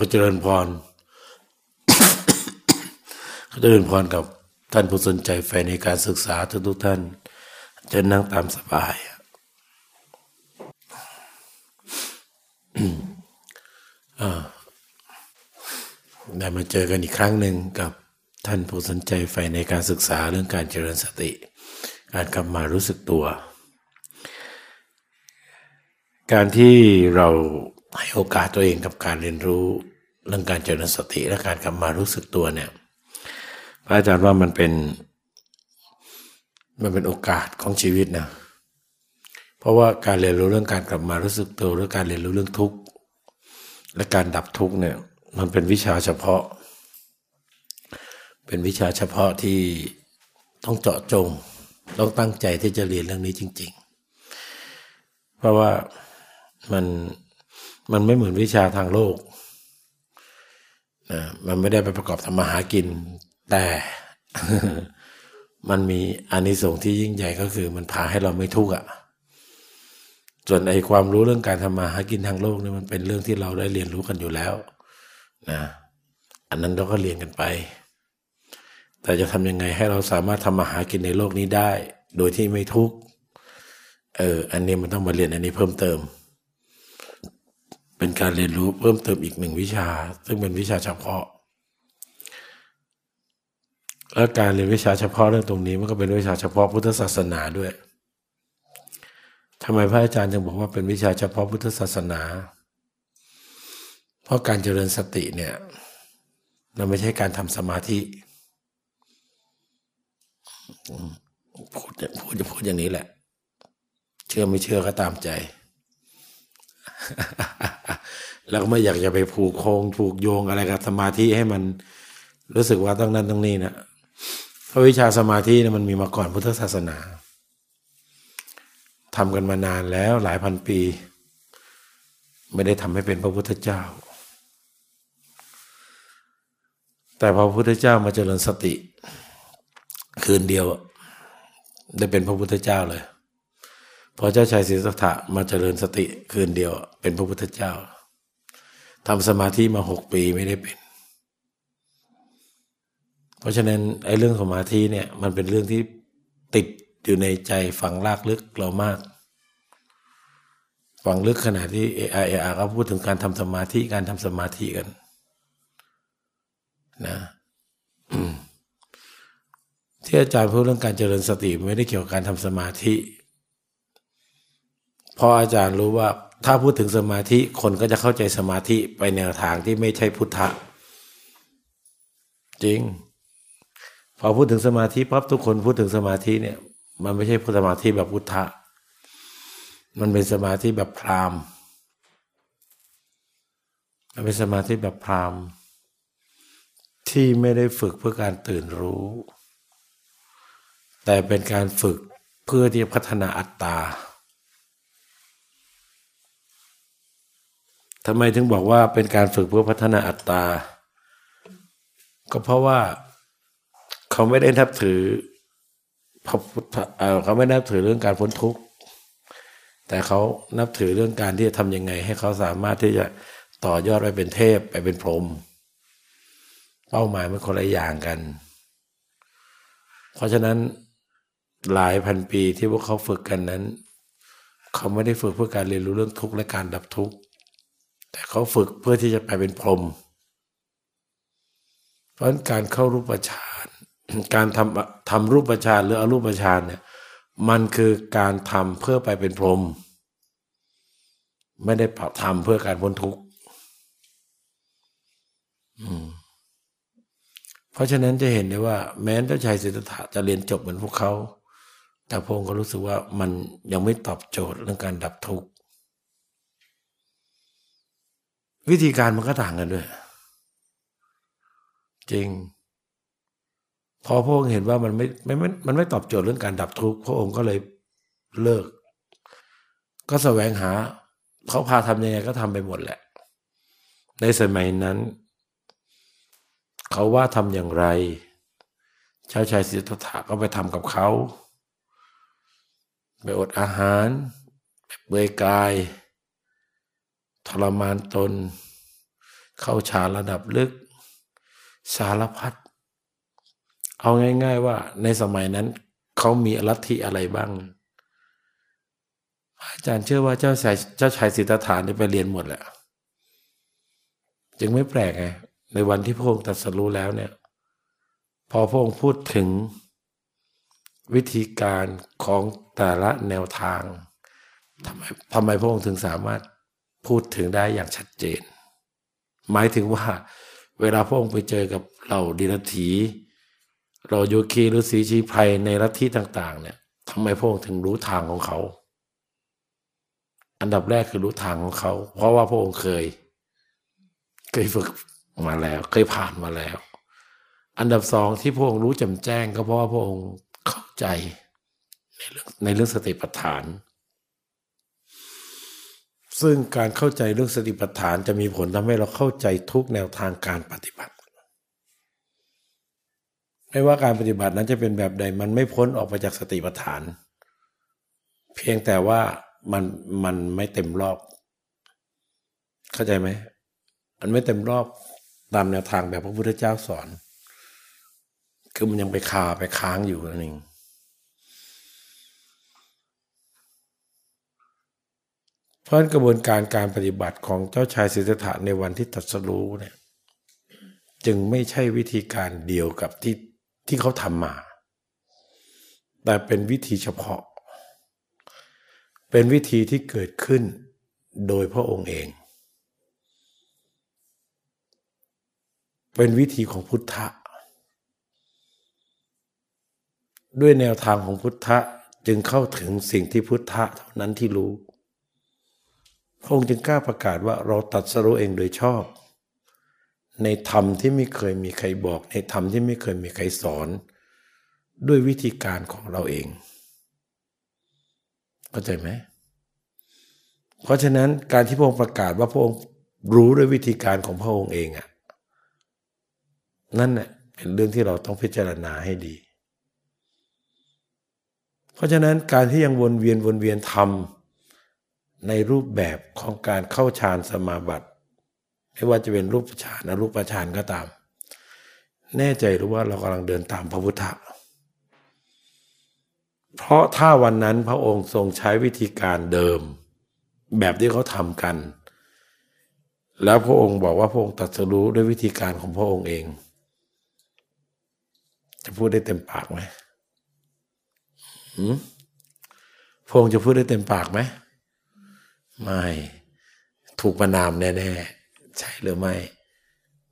ก็เจริญพรก็เจริญพรกับท่านผู้สนใจใฝ่ในการศึกษาทุกทุกท่านจะนั่งตามสบาย ได้มาเจอกันอีกครั้งหนึ่งกับท่านผู้สนใจใฝ่ในการศึกษาเรื่องการเจริญสติ การกลับมารู้สึกตัว การที่เรา ให้โอกาสตัวเองกับการเรียนรู้เรื่องการเจริญสติและการกลับมารู้สึกตัวเนี่ยพระอาจารย์ว่ามันเป็น มันเป็นโอกาสของชีวิตนะเพราะว่าการเรียนรู้เรื่องการกลับมารู้สึกตัวหรือการเรียนรู้เรื่องทุกข์และการดับทุกข์เนี่ย มันเป็นวิชาเฉพาะ เป็นวิชาเฉพาะที่ต้องเจาะจง ต้องตั้งใจที่จะเรียนเรื่องนี้จริง ๆ เพราะว่ามัน มันไม่เหมือนวิชาทางโลกนะมันไม่ได้ไปประกอบทำมาหากิน แต่มันมีอานิสงส์ที่ยิ่งใหญ่ก็คือ มันพาให้เราไม่ทุกข์อะส่วนไอ้ความรู้เรื่องการทำมาหากินทางโลกนี่มันเป็นเรื่องที่เราได้เรียนรู้กันอยู่แล้วนะอันนั้นเราก็เรียนกันไป แต่จะทำยังไงให้เราสามารถทำมาหากินในโลกนี้ได้ โดยที่ไม่ทุกข์เอออันนี้มันต้องมาเรียนอันนี้เพิ่มเติม เป็นการเรียนรู้เพิ่มเติมอีกหนึ่งวิชา ซึ่งเป็นวิชาเฉพาะ และการเรียนวิชาเฉพาะเรื่องตรงนี้มันก็เป็นวิชาเฉพาะพุทธศาสนาด้วยทำไมพระอาจารย์จึงบอกว่าเป็นวิชาเฉพาะพุทธศาสนา เพราะการเจริญสติเนี่ยมันไม่ใช่การทำสมาธิพูดพูดจะพูดอย่างนี้แหละ เชื่อไม่เชื่อก็ตามใจ แล้วก็ไม่อยากจะไปผูกโคงผูกโยงอะไรกับสมาธิให้มันรู้สึกว่าต้องนั้นต้องนี้นะเพราะวิชาสมาธินี่มันมีมาก่อนพุทธศาสนาทำกันมานานแล้วหลายพันปี ไม่ได้ทำให้เป็นพระพุทธเจ้า แต่พอพระพุทธเจ้ามาเจริญสติ คืนเดียวได้เป็นพระพุทธเจ้าเลย พอเจ้าชายศรีสัทธะมาเจริญสติคืนเดียว เป็นพระพุทธเจ้าทำสมาธิมาหกปีไม่ได้เป็น เพราะฉะนั้นไอ้เรื่องสมาธิเนี่ยมันเป็นเรื่องที่ติดอยู่ในใจฝังลากลึกเรามาก ฝังลึกขนาดที่เอไอเออาก็พูดถึงการทำสมาธิการทำสมาธิกันนะที่อาจารย์พูดเรื่องการเจริญสติไม่ได้เกี่ยวกับการทำสมาธิ พราะอาจารย์รู้ว่าถ้าพูดถึงสมาธิคนก็จะเข้าใจสมาธิไปแนวทางที่ไม่ใช่พุทธะ จริง พอพูดถึงสมาธิปั๊บทุกคนพูดถึงสมาธิเนี่ย มันไม่ใช่สมาธิแบบพุทธะ มันเป็นสมาธิแบบพราหมณ์มันเป็นสมาธิแบบพราหมณ์ที่ไม่ได้ฝึกเพื่อการตื่นรู้ แต่เป็นการฝึกเพื่อที่จะพัฒนาอัตตาำไมถึงบอกว่าเป็นการฝึกเพื่อพัฒนาอัตตา ก็เพราะว่าเขาไม่ได้นับถือพระพุทธเขาไม่นับถือเรื่องการพ้นทุกข์ แต่เขานับถือเรื่องการที่จะทำยังไง ให้เขาสามารถที่จะต่อยอดไปเป็นเทพไปเป็นพรหมเป้าหมายมันคนละอย่างกัน เพราะฉะนั้นหลายพันปีที่พวกเขาฝึกกันนั้น เขาไม่ได้ฝึกเพื่อการเรียนรู้เรื่องทุกข์และการดับทุกข์ แต่เขาฝึกเพื่อที่จะไปเป็นพรหมเพราะการเข้ารูปฌานการทำทำรูปฌานหรืออรูปฌานเนี่ยมันคือการทำเพื่อไปเป็นพรหมไม่ได้ทำเพื่อการพ้นทุกข์เพราะฉะนั้นจะเห็นได้ว่า แม้เจ้าชายสิทธัตถะจะเรียนจบเหมือนพวกเขา แต่พงก็รู้สึกว่ามันยังไม่ตอบโจทย์เรื่องการดับทุกข์ วิธีการมันก็ต่างกันด้วย จริง พอพระองค์เห็นว่ามันไม่ไม่มันไม่ตอบโจทย์เรื่องการดับทุกข์พระองค์ก็เลยเลิก ก็แสวงหาเขาพาทำยังไงก็ทำไปหมดแหละ ในสมัยนั้น เขาว่าทำอย่างไรชาวชายสิทธัตถะก็ไปทำกับเขา ไปอดอาหาร ไปเบื่อกาย ทรมานตน เข้าฌานระดับลึก สารพัดเอาง่าย ๆ ว่าในสมัยนั้นเขามีลัทธิอะไรบ้าง อาจารย์เชื่อว่าเจ้าชายเจ้าชายสิทธัตถานี่ไปเรียนหมดแหละจึงไม่แปลกไงในวันที่พระองค์ตรัสรู้แล้วเนี่ย พอพระองค์พูดถึงวิธีการของแต่ละแนวทางทำไมทำไมพระองค์ถึงสามารถ พูดถึงได้อย่างชัดเจน หมายถึงว่า เวลาพระองค์ไปเจอกับเหล่าดิลถีเราโยคีหรือสีชีภัยในลัทธิต่าง ๆ เนี่ยทำไมพระองค์ถึงรู้ทางของเขา อันดับแรกคือรู้ทางของเขา เพราะว่าพระองค์เคย เคยฝึกมาแล้ว เคยผ่านมาแล้ว อันดับสองที่พระองค์รู้จำแจ้ง ก็เพราะว่าพระองค์เข้าใจในเรื่องในเรื่องสติปัฏฐาน ซึ่งการเข้าใจเรื่องสติปัฏฐานจะมีผลทำให้เราเข้าใจทุกแนวทางการปฏิบัติ ไม่ว่าการปฏิบัตินั้นจะเป็นแบบใดมันไม่พ้นออกไปจากสติปัฏฐาน เพียงแต่ว่ามันมันไม่เต็มรอบ เข้าใจไหมมันไม่เต็มรอบตามแนวทางแบบพระพุทธเจ้าสอน คือมันยังไปคาไปค้างอยู่นั่นเองเพ ราะกระบวนการการปฏิบัติของเจ้าชายสิทธัตถะในวันที่ตัดสรู้เนี่ยจึงไม่ใช่วิธีการเดียวกับที่ที่เขาทำมา แต่เป็นวิธีเฉพาะ เป็นวิธีที่เกิดขึ้นโดยพระองค์เอง เป็นวิธีของพุทธะ ด้วยแนวทางของพุทธะจึงเข้าถึงสิ่งที่พุทธะเท่านั้นที่รู้ พระองค์จึงกล้าประกาศว่าเราตัดสรู้เองโดยชอบ ในธรรมที่ไม่เคยมีใครบอก ในธรรมที่ไม่เคยมีใครสอน ด้วยวิธีการของเราเองเข้าใจไหมเพราะฉะนั้นการที่พระองค์ประกาศว่าพระองค์รู้ด้วยวิธีการของพระองค์เองอะนั่นแหละเป็นเรื่องที่เราต้องพิจารณาให้ดี เพราะฉะนั้นการที่ยังวนเวียนวนเวียนทำ ในรูปแบบของการเข้าฌานสมาบัติ ไม่ว่าจะเป็นรูปฌานอรูปฌานก็ตาม แน่ใจหรือว่าเรากำลังเดินตามพระพุทธเพราะถ้าวันนั้นพระองค์ทรงใช้วิธีการเดิม แบบที่เขาทำกัน แล้วพระองค์บอกว่าพระองค์ตรัสรู้ด้วยวิธีการของพระองค์เอง จะพูดได้เต็มปากไหมพระองค์จะพูดได้เต็มปากไหม ไม่ ถูกประนามแน่ๆใช่หรือไม่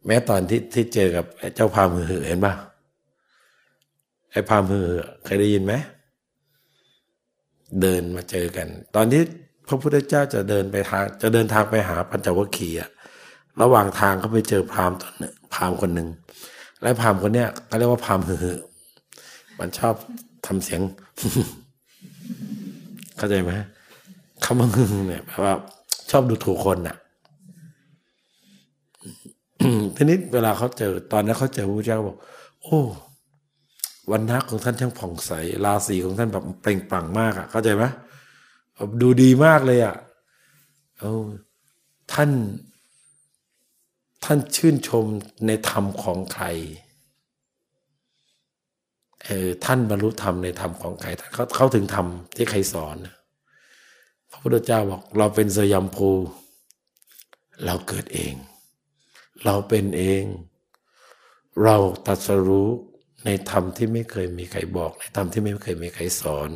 แม้ตอนที่ที่เจอกับเจ้าพามือเห็นป่ะไอ้พามือเคยได้ยินไหมเดินมาเจอกัน ตอนที่พระพุทธเจ้าจะเดินไปทาง จะเดินทางไปหาปัญจวัคคีย์ระหว่างทางเขาไปเจอพราหมณ์ตอนนึงพราหมณ์คนหนึ่งและพราหมณ์คนเนี้ยเขาเรียกว่าพราหมณ์หือมันชอบทำเสียง เข้าใจไหม คำว่าหึงเนี่ยแปลว่า ชอบดูถูกคนน่ะทีนี้เวลาเขาเจอ ตอนนั้นเขาเจอพระเจ้าบอก โอ้วันนักของท่านช่างผ่องใสราศีของท่านแบบเปล่งปลั่งมากอะ เข้าใจไหมดูดีมากเลยอะเออท่าน ท่านชื่นชมในธรรมของใครเออท่านบรรลุธรรมในธรรมของใครเขาเขาถึงธรรมที่ใครสอน พระพุทธเจ้าบอกเราเป็นสยามภู เราเกิดเอง เราเป็นเอง เราตัดสรู้ในธรรมที่ไม่เคยมีใครบอก ในธรรมที่ไม่เคยมีใครสอน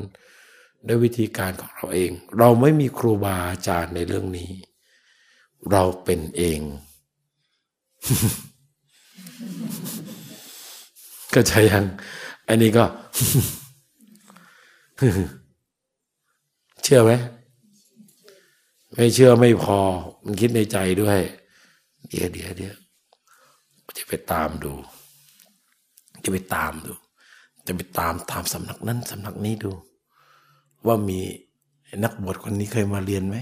ด้วยวิธีการของเราเอง เราไม่มีครูบาอาจารย์ในเรื่องนี้ เราเป็นเองก็ใช่ยัง อันนี้ก็ เชื่อไหม ไม่เชื่อไม่พอ มันคิดในใจด้วย เดี๋ยวเดี๋ยวเดี๋ยวจะไปตามดู จะไปตามดู จะไปตามตามสำนักนั้นสำนักนี้ดู ว่ามีนักบวชคนนี้เคยมาเรียนไหม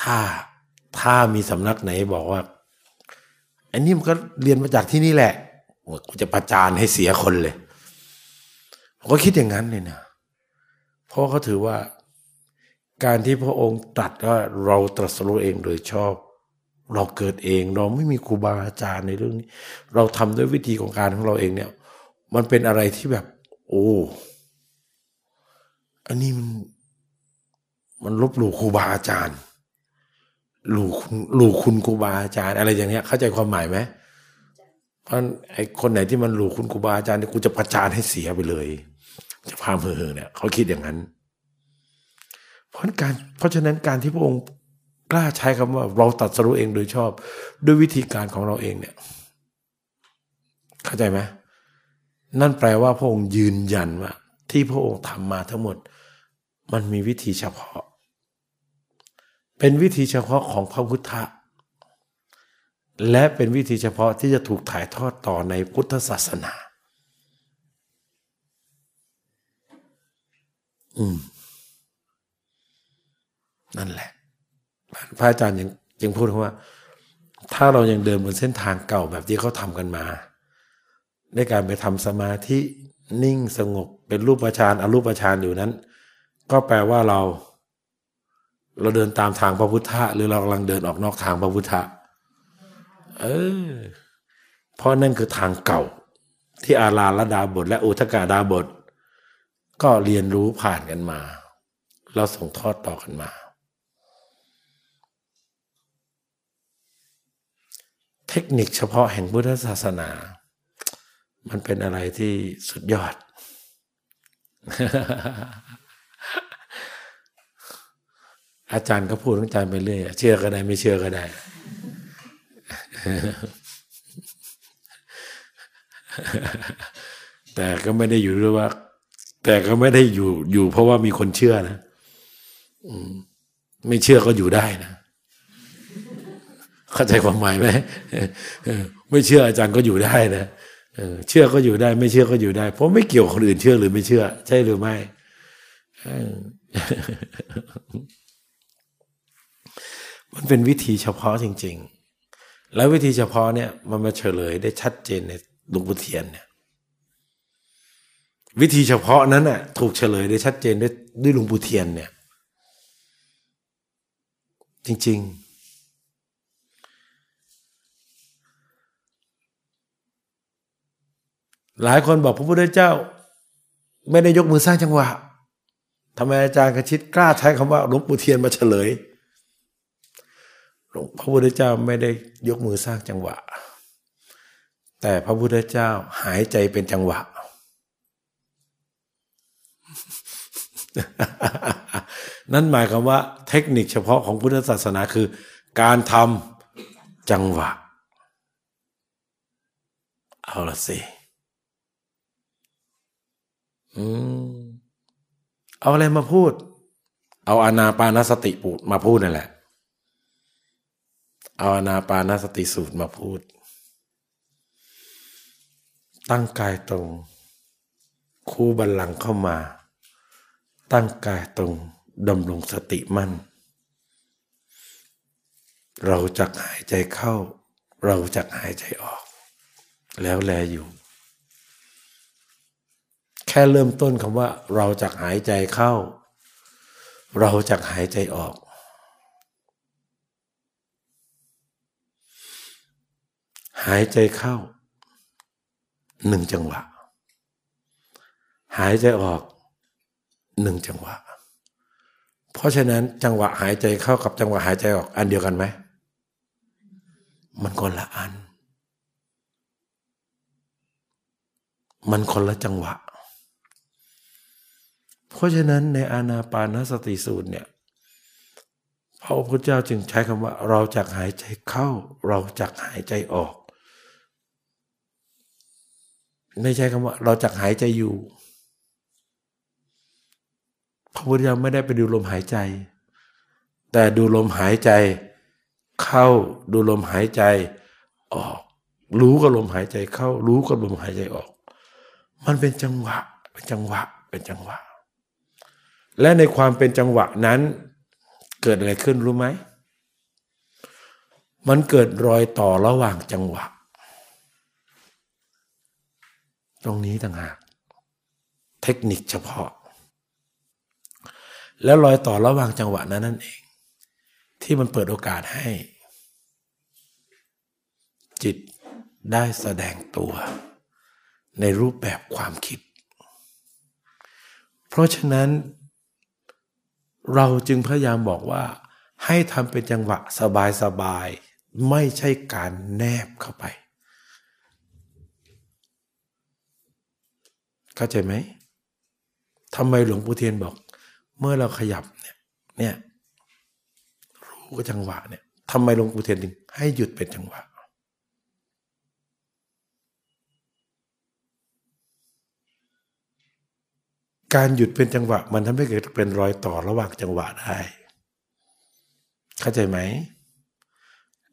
ถ้าถ้ามีสำนักไหนบอกว่าอันนี้มันก็เรียนมาจากที่นี่แหละกูจะประจานให้เสียคนเลยผมก็คิดอย่างนั้นเลยนะเพราะเขาถือว่า การที่พระองค์ตรัสว่าเราตรัสรู้เองโดยชอบ เราเกิดเองเราไม่มีครูบาอาจารย์ในเรื่องนี้ เราทำด้วยวิธีของการของเราเองเนี่ย มันเป็นอะไรที่แบบ โอ้อันนี้มันมันลบหลู่ครูบาอาจารย์หลู่หลู่คุณครูบาอาจารย์ อะไรอย่างเงี้ย เข้าใจความหมายไหมเพราะไอ้คนไหนที่มันหลู่คุณครูบาอาจารย์เนี่ยกูจะประจานให้เสียไปเลย จะพามเฮอเนี่ยเขาคิดอย่างนั้น เพราะการเพราะฉะนั้นการที่พระองค์กล้าใช้คำว่าเราตัดสรุเองโดยชอบ ด้วยวิธีการของเราเองเนี่ย เข้าใจไหมนั่นแปลว่าพระองค์ยืนยันว่า ที่พระองค์ทำมาทั้งหมด มันมีวิธีเฉพาะ เป็นวิธีเฉพาะของพระพุทธและเป็นวิธีเฉพาะที่จะถูกถ่ายทอดต่อในพุทธศาสนา อืม นั่นแหละพระอาจารย์ยังยังพูดว่า ถ้าเรายังเดินบนเส้นทางเก่าแบบที่เขาทำกันมาในการไปทำสมาธินิ่งสงบเป็นรูปฌานอรูปฌานอยู่นั้น ก็แปลว่าเรา เราเดินตามทางพระพุทธะหรือเรากำลังเดินออกนอกทางพระพุทธะเออเพราะนั่นคือทางเก่า ที่อาราลดาบท และอุทกาดาบท ก็เรียนรู้ผ่านกันมาแล้วส่งทอดต่อกันมา เทคนิคเฉพาะแห่งพุทธศาสนา มันเป็นอะไรที่สุดยอด อาจารย์ก็พูดทั้งใจไปเรื่อยเชื่อก็ได้ไม่เชื่อก็ได้ แต่ก็ไม่ได้อยู่ด้วยว่า แต่ก็ไม่ได้อยู่อยู่ เพราะว่ามีคนเชื่อนะไม่เชื่อก็อยู่ได้นะ เข้าใจความหมายไหมไม่เชื่ออาจารย์ก็อยู่ได้นะเชื่อก็อยู่ได้ ไม่เชื่อก็อยู่ได้ เพราะไม่เกี่ยวคนอื่นเชื่อหรือไม่เชื่อ ใช่หรือไม่มันเป็นวิธีเฉพาะจริง ๆ แล้ววิธีเฉพาะเนี่ย มันมาเฉลยได้ชัดเจนในหลวงปู่เทียนเนี่ย วิธีเฉพาะนั้นน่ะ ถูกเฉลยได้ชัดเจนด้วยด้วยหลวงปู่เทียนเนี่ย จริง ๆ หลายคนบอกพระพุทธเจ้า ไม่ได้ยกมือสร้างจังหวะทำไมอาจารย์กระชิดกล้าใช้คำว่าหลวงปู่เทียนมาเฉลยหลวงพระพุทธเจ้าไม่ได้ยกมือสร้างจังหวะ แต่พระพุทธเจ้าหายใจเป็นจังหวะ นั่นหมายความว่า เทคนิคเฉพาะของพุทธศาสนาคือ การทำจังหวะ เอาละสิ อืมเอาอะไรมาพูด เอาอนาปานสติปูดมาพูดนั่นแหละ เอาอนาปานสติสูตรมาพูด ตั้งกายตรง คู่บัลลังเข้ามา ตั้งกายตรงดำรงสติมั่น เราจะหายใจเข้า เราจะหายใจออก แล้วแลอยู่แค่เริ่มต้นคำว่า เราจะหายใจเข้า เราจะหายใจออก หายใจเข้าหนึ่งจังหวะ หายใจออกหนึ่งจังหวะ เพราะฉะนั้นจังหวะหายใจเข้ากับจังหวะหายใจออกอันเดียวกันไหม มันคนละอัน มันคนละจังหวะ เพราะฉะนั้นในอานาปานสติสูตรเนี่ยพระพุทธเจ้าจึงใช้คำว่า เราจะหายใจเข้า เราจะหายใจออก ไม่ใช่คำว่า เราจักหายใจอยู่ พระพุทธเจ้าไม่ได้ไปดูลมหายใจ แต่ดูลมหายใจ เข้าดูลมหายใจออก รู้กับลมหายใจเข้า รู้กับลมหายใจออก มันเป็นจังหวะเป็นจังหวะเป็นจังหวะ และในความเป็นจังหวะนั้น เกิดอะไรขึ้นรู้ไหม มันเกิดรอยต่อระหว่างจังหวะ ตรงนี้ต่างหาก เทคนิคเฉพาะ แล้วรอยต่อระหว่างจังหวะนั้นนั่นเอง ที่มันเปิดโอกาสให้ จิตได้แสดงตัว ในรูปแบบความคิด เพราะฉะนั้น เราจึงพยายามบอกว่า ให้ทำเป็นจังหวะสบายๆไม่ใช่การแนบเข้าไป เข้าใจไหมทำไมหลวงปู่เทียนบอก เมื่อเราขยับเนี่ยเนี่ยรู้จังหวะเนี่ยทำไมหลวงปู่เทียนถึงให้หยุดเป็นจังหวะ การหยุดเป็นจังหวะ มันทำให้เกิดเป็นรอยต่อระหว่างจังหวะได้ เข้าใจไหม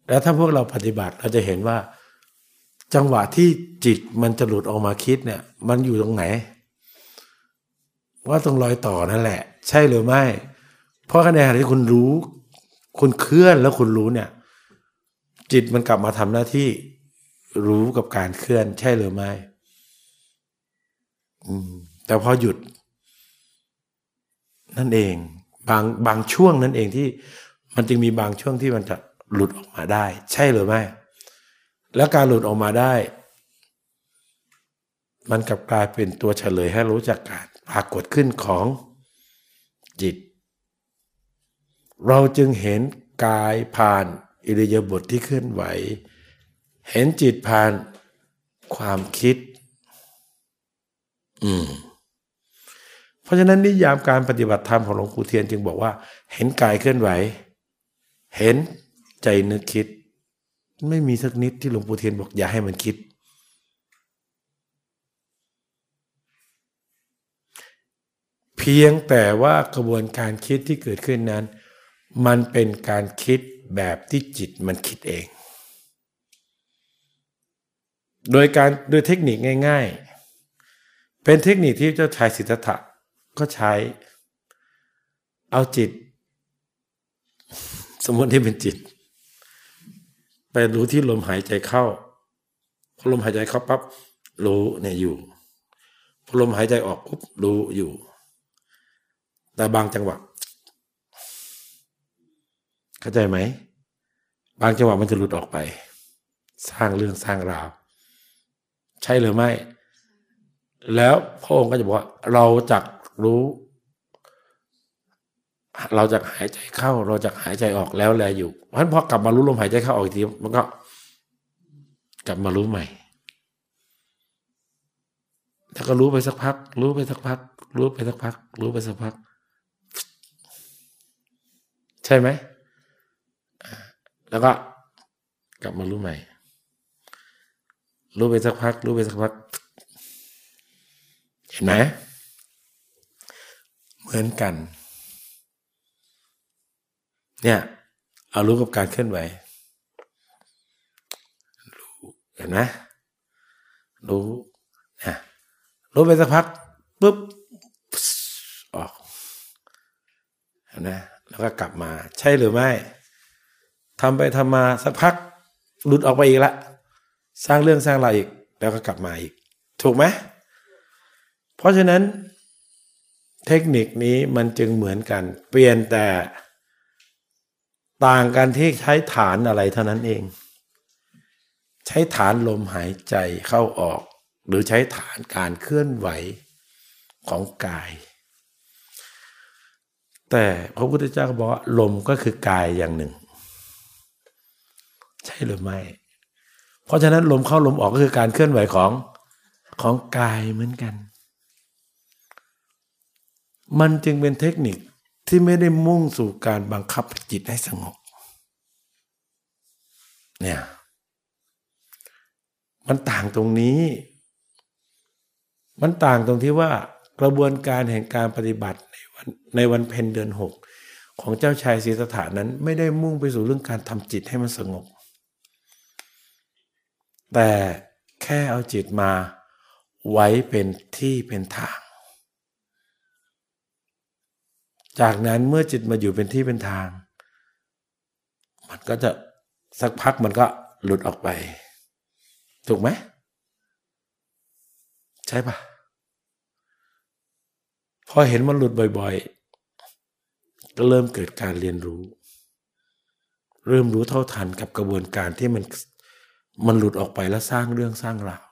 แล้วถ้าพวกเราปฏิบัติเราจะเห็นว่า จังหวะที่จิตมันจะหลุดออกมาคิดเนี่ย มันอยู่ตรงไหน ว่าตรงรอยต่อนั่นแหละ ใช่หรือไม่ เพราะขณะที่คุณรู้ คุณเคลื่อนแล้วคุณรู้เนี่ย จิตมันกลับมาทำหน้าที่รู้กับการเคลื่อน ใช่หรือไม่อืมแต่พอหยุด นั่นเอง บางบางช่วงนั่นเองที่มันจึงมีบางช่วงที่มันจะหลุดออกมาได้ ใช่หรือไม่ แล้วการหลุดออกมาได้ มันกลับกลายเป็นตัวเฉลยให้รู้จักการปรากฏขึ้นของจิต เราจึงเห็นกายผ่านอิริยาบถทที่เคลื่อนไหว เห็นจิตผ่านความคิด อืม เพราะฉะนั้นนิยามการปฏิบัติธรรมของหลวงปู่เทียนจึงบอกว่า เห็นกายเคลื่อนไหว เห็นใจนึกคิด ไม่มีสักนิดที่หลวงปู่เทียนบอกอย่าให้มันคิด เพียงแต่ว่ากระบวนการคิดที่เกิดขึ้นนั้น มันเป็นการคิดแบบที่จิตมันคิดเอง โดยการโดยเทคนิคง่าย ๆ เป็นเทคนิคที่เจ้าชายสิทธัตถะ ก็ใช้ เอาจิต สมมติที่เป็นจิต ไปรู้ที่ลมหายใจเข้าพอลมหายใจเข้าปั๊บรู้เนี่ยอยู่พอลมหายใจออกปุ๊บรู้อยู่ แต่บางจังหวะเข้าใจไหม บางจังหวะมันจะหลุดออกไป สร้างเรื่องสร้างราว ใช่หรือไม่ แล้วพระองค์ก็จะบอกว่า เราจะ รู้ เราจะหายใจเข้า เราจะหายใจออกแล้วแลอยู่ เพราะฉะนั้นพอกลับมารู้ลมหายใจเข้าออกอีกทีมันก็ กลับมารู้ใหม่ ถ้าก็รู้ไปสักพัก รู้ไปสักพัก รู้ไปสักพัก รู้ไปสักพัก ใช่ไหม แล้วก็กลับมารู้ใหม่ รู้ไปสักพัก รู้ไปสักพัก เห็นไหม เหมือนกัน เนี่ย เอารู้กับการเคลื่อนไหวรู้เห็นไหมรู้นะรู้ไปสักพักปุ๊บออกเห็นไหมแล้วก็กลับมา ใช่หรือไม่ทำไปทำมาสักพักหลุดออกไปอีกละ สร้างเรื่องสร้างราวอีก แล้วก็กลับมาอีก ถูกไหมเพราะฉะนั้น เทคนิคนี้มันจึงเหมือนกัน เปลี่ยนแต่ต่างกันที่ใช้ฐานอะไรเท่านั้นเอง ใช้ฐานลมหายใจเข้าออก หรือใช้ฐานการเคลื่อนไหวของกาย แต่พระพุทธเจ้าบอกว่าลมก็คือกายอย่างหนึ่ง ใช่หรือไม่ เพราะฉะนั้นลมเข้าลมออกก็คือการเคลื่อนไหวของของกายเหมือนกัน มันจึงเป็นเทคนิคที่ไม่ได้มุ่งสู่การบังคับจิตให้สงบ เนี่ย มันต่างตรงนี้ มันต่างตรงที่ว่ากระบวนการแห่งการปฏิบัติในวันในวันเพ็ญเดือนหกของเจ้าชายศรีสถานนั้น ไม่ได้มุ่งไปสู่เรื่องการทำจิตให้มันสงบ แต่แค่เอาจิตมาไว้เป็นที่เป็นทาง จากนั้นเมื่อจิตมาอยู่เป็นที่เป็นทาง มันก็จะสักพักมันก็หลุดออกไป ถูกไหมใช่ปะพอเห็นมันหลุดบ่อยๆ ก็เริ่มเกิดการเรียนรู้ เริ่มรู้เท่าทันกับกระบวนการที่มันมันหลุดออกไปแล้วสร้างเรื่องสร้างราว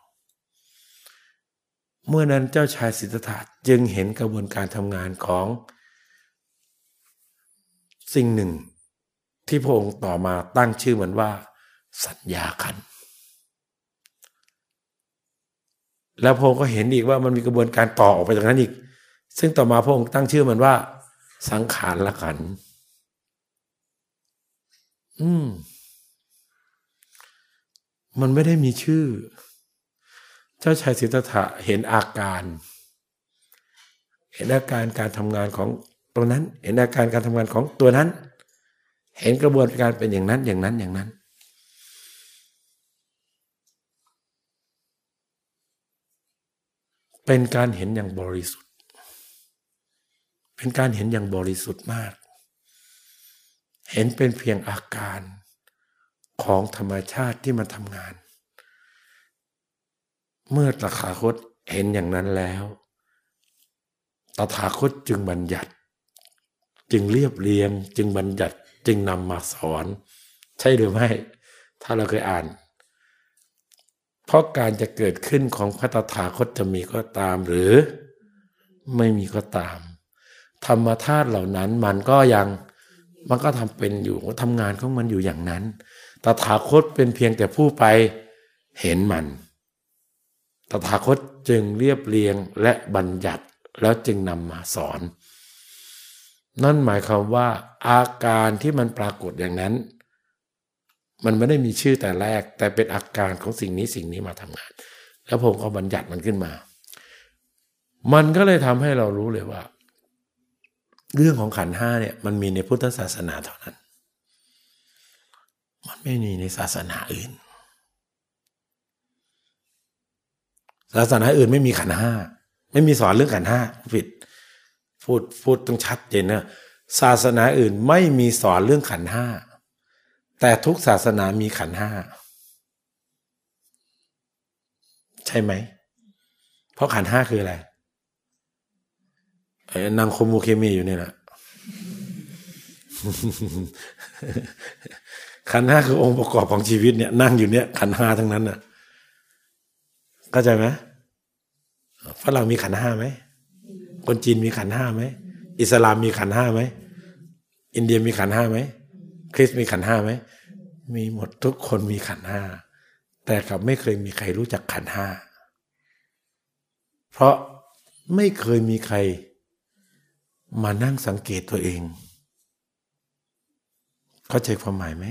เมื่อนั้นเจ้าชายสิทธัตถะจึงเห็นกระบวนการทำงานของ สิ่งหนึ่งที่พระองค์ต่อมาตั้งชื่อเหมันว่า สัญญาขัน แล้วพระองค์ก็เห็นอีกว่ามันมีกระบวนการต่อออกไปจากนั้นอีก ซึ่งต่อมาพระองค์ตั้งชื่อมันว่า สังขารละขัน อืม มันไม่ได้มีชื่อ เจ้าชายสิทธัตถะเห็นอาการ เห็นอาการการทำงานของ ตัวนั้น เห็นอาการการทำงานของตัวนั้น เห็นกระบวนการเป็นอย่างนั้นอย่างนั้นอย่างนั้น เป็นการเห็นอย่างบริสุทธิ์ เป็นการเห็นอย่างบริสุทธิ์มาก เห็นเป็นเพียงอาการของธรรมชาติที่มันทำงาน เมื่อตถาคตเห็นอย่างนั้นแล้ว ตถาคตจึงบัญญัติ จึงเรียบเรียง จึงบัญญัติจึงนำมาสอน ใช่หรือไม่ ถ้าเราเคยอ่าน เพราะการจะเกิดขึ้นของพระตถาคตจะมีก็ตามหรือไม่มีก็ตาม ธรรมธาตุเหล่านั้นมันก็ยังมันก็ทำเป็นอยู่ทำงานของมันอยู่อย่างนั้น ตถาคตเป็นเพียงแต่ผู้ไปเห็นมัน ตถาคตจึงเรียบเรียงและบัญญัติแล้วจึงนำมาสอน นั่นหมายความว่าอาการที่มันปรากฏอย่างนั้น มันไม่ได้มีชื่อแต่แรก แต่เป็นอาการของสิ่งนี้สิ่งนี้มาทำงาน แล้วผมก็บัญญัติมันขึ้นมา มันก็เลยทำให้เรารู้เลยว่า เรื่องของขันห้าเนี่ยมันมีในพุทธศาสนาเท่านั้น มันไม่มีในศาสนาอื่น ศาสนาอื่นไม่มีขันห้าไม่มีสอนเรื่องขันห้าผิด พูดพูดต้องชัดเจนนะศาสนาอื่นไม่มีสอนเรื่องขันห้า แต่ทุกศาสนามีขันห้า ใช่ไหม เพราะขันห้าคืออะไรนางคมูเคมีอยู่นี่แหละขันห้าคือองค์ประกอบของชีวิตเนี่ยนั่งอยู่เนี่ยขันห้าทั้งนั้นน่ะเข้าใจไหมฝรั่งมีขันห้าไหม คนจีนมีขันห้าไหมอิสลามมีขันห้าไหมอินเดียมีขันห้าไหมคริสมีขันห้าไหมมีหมดทุกคนมีขันห้าแต่กลับไม่เคยมีใครรู้จักขันห้าเพราะไม่เคยมีใคร มานั่งสังเกตตัวเอง เข้าใจความหมายไหม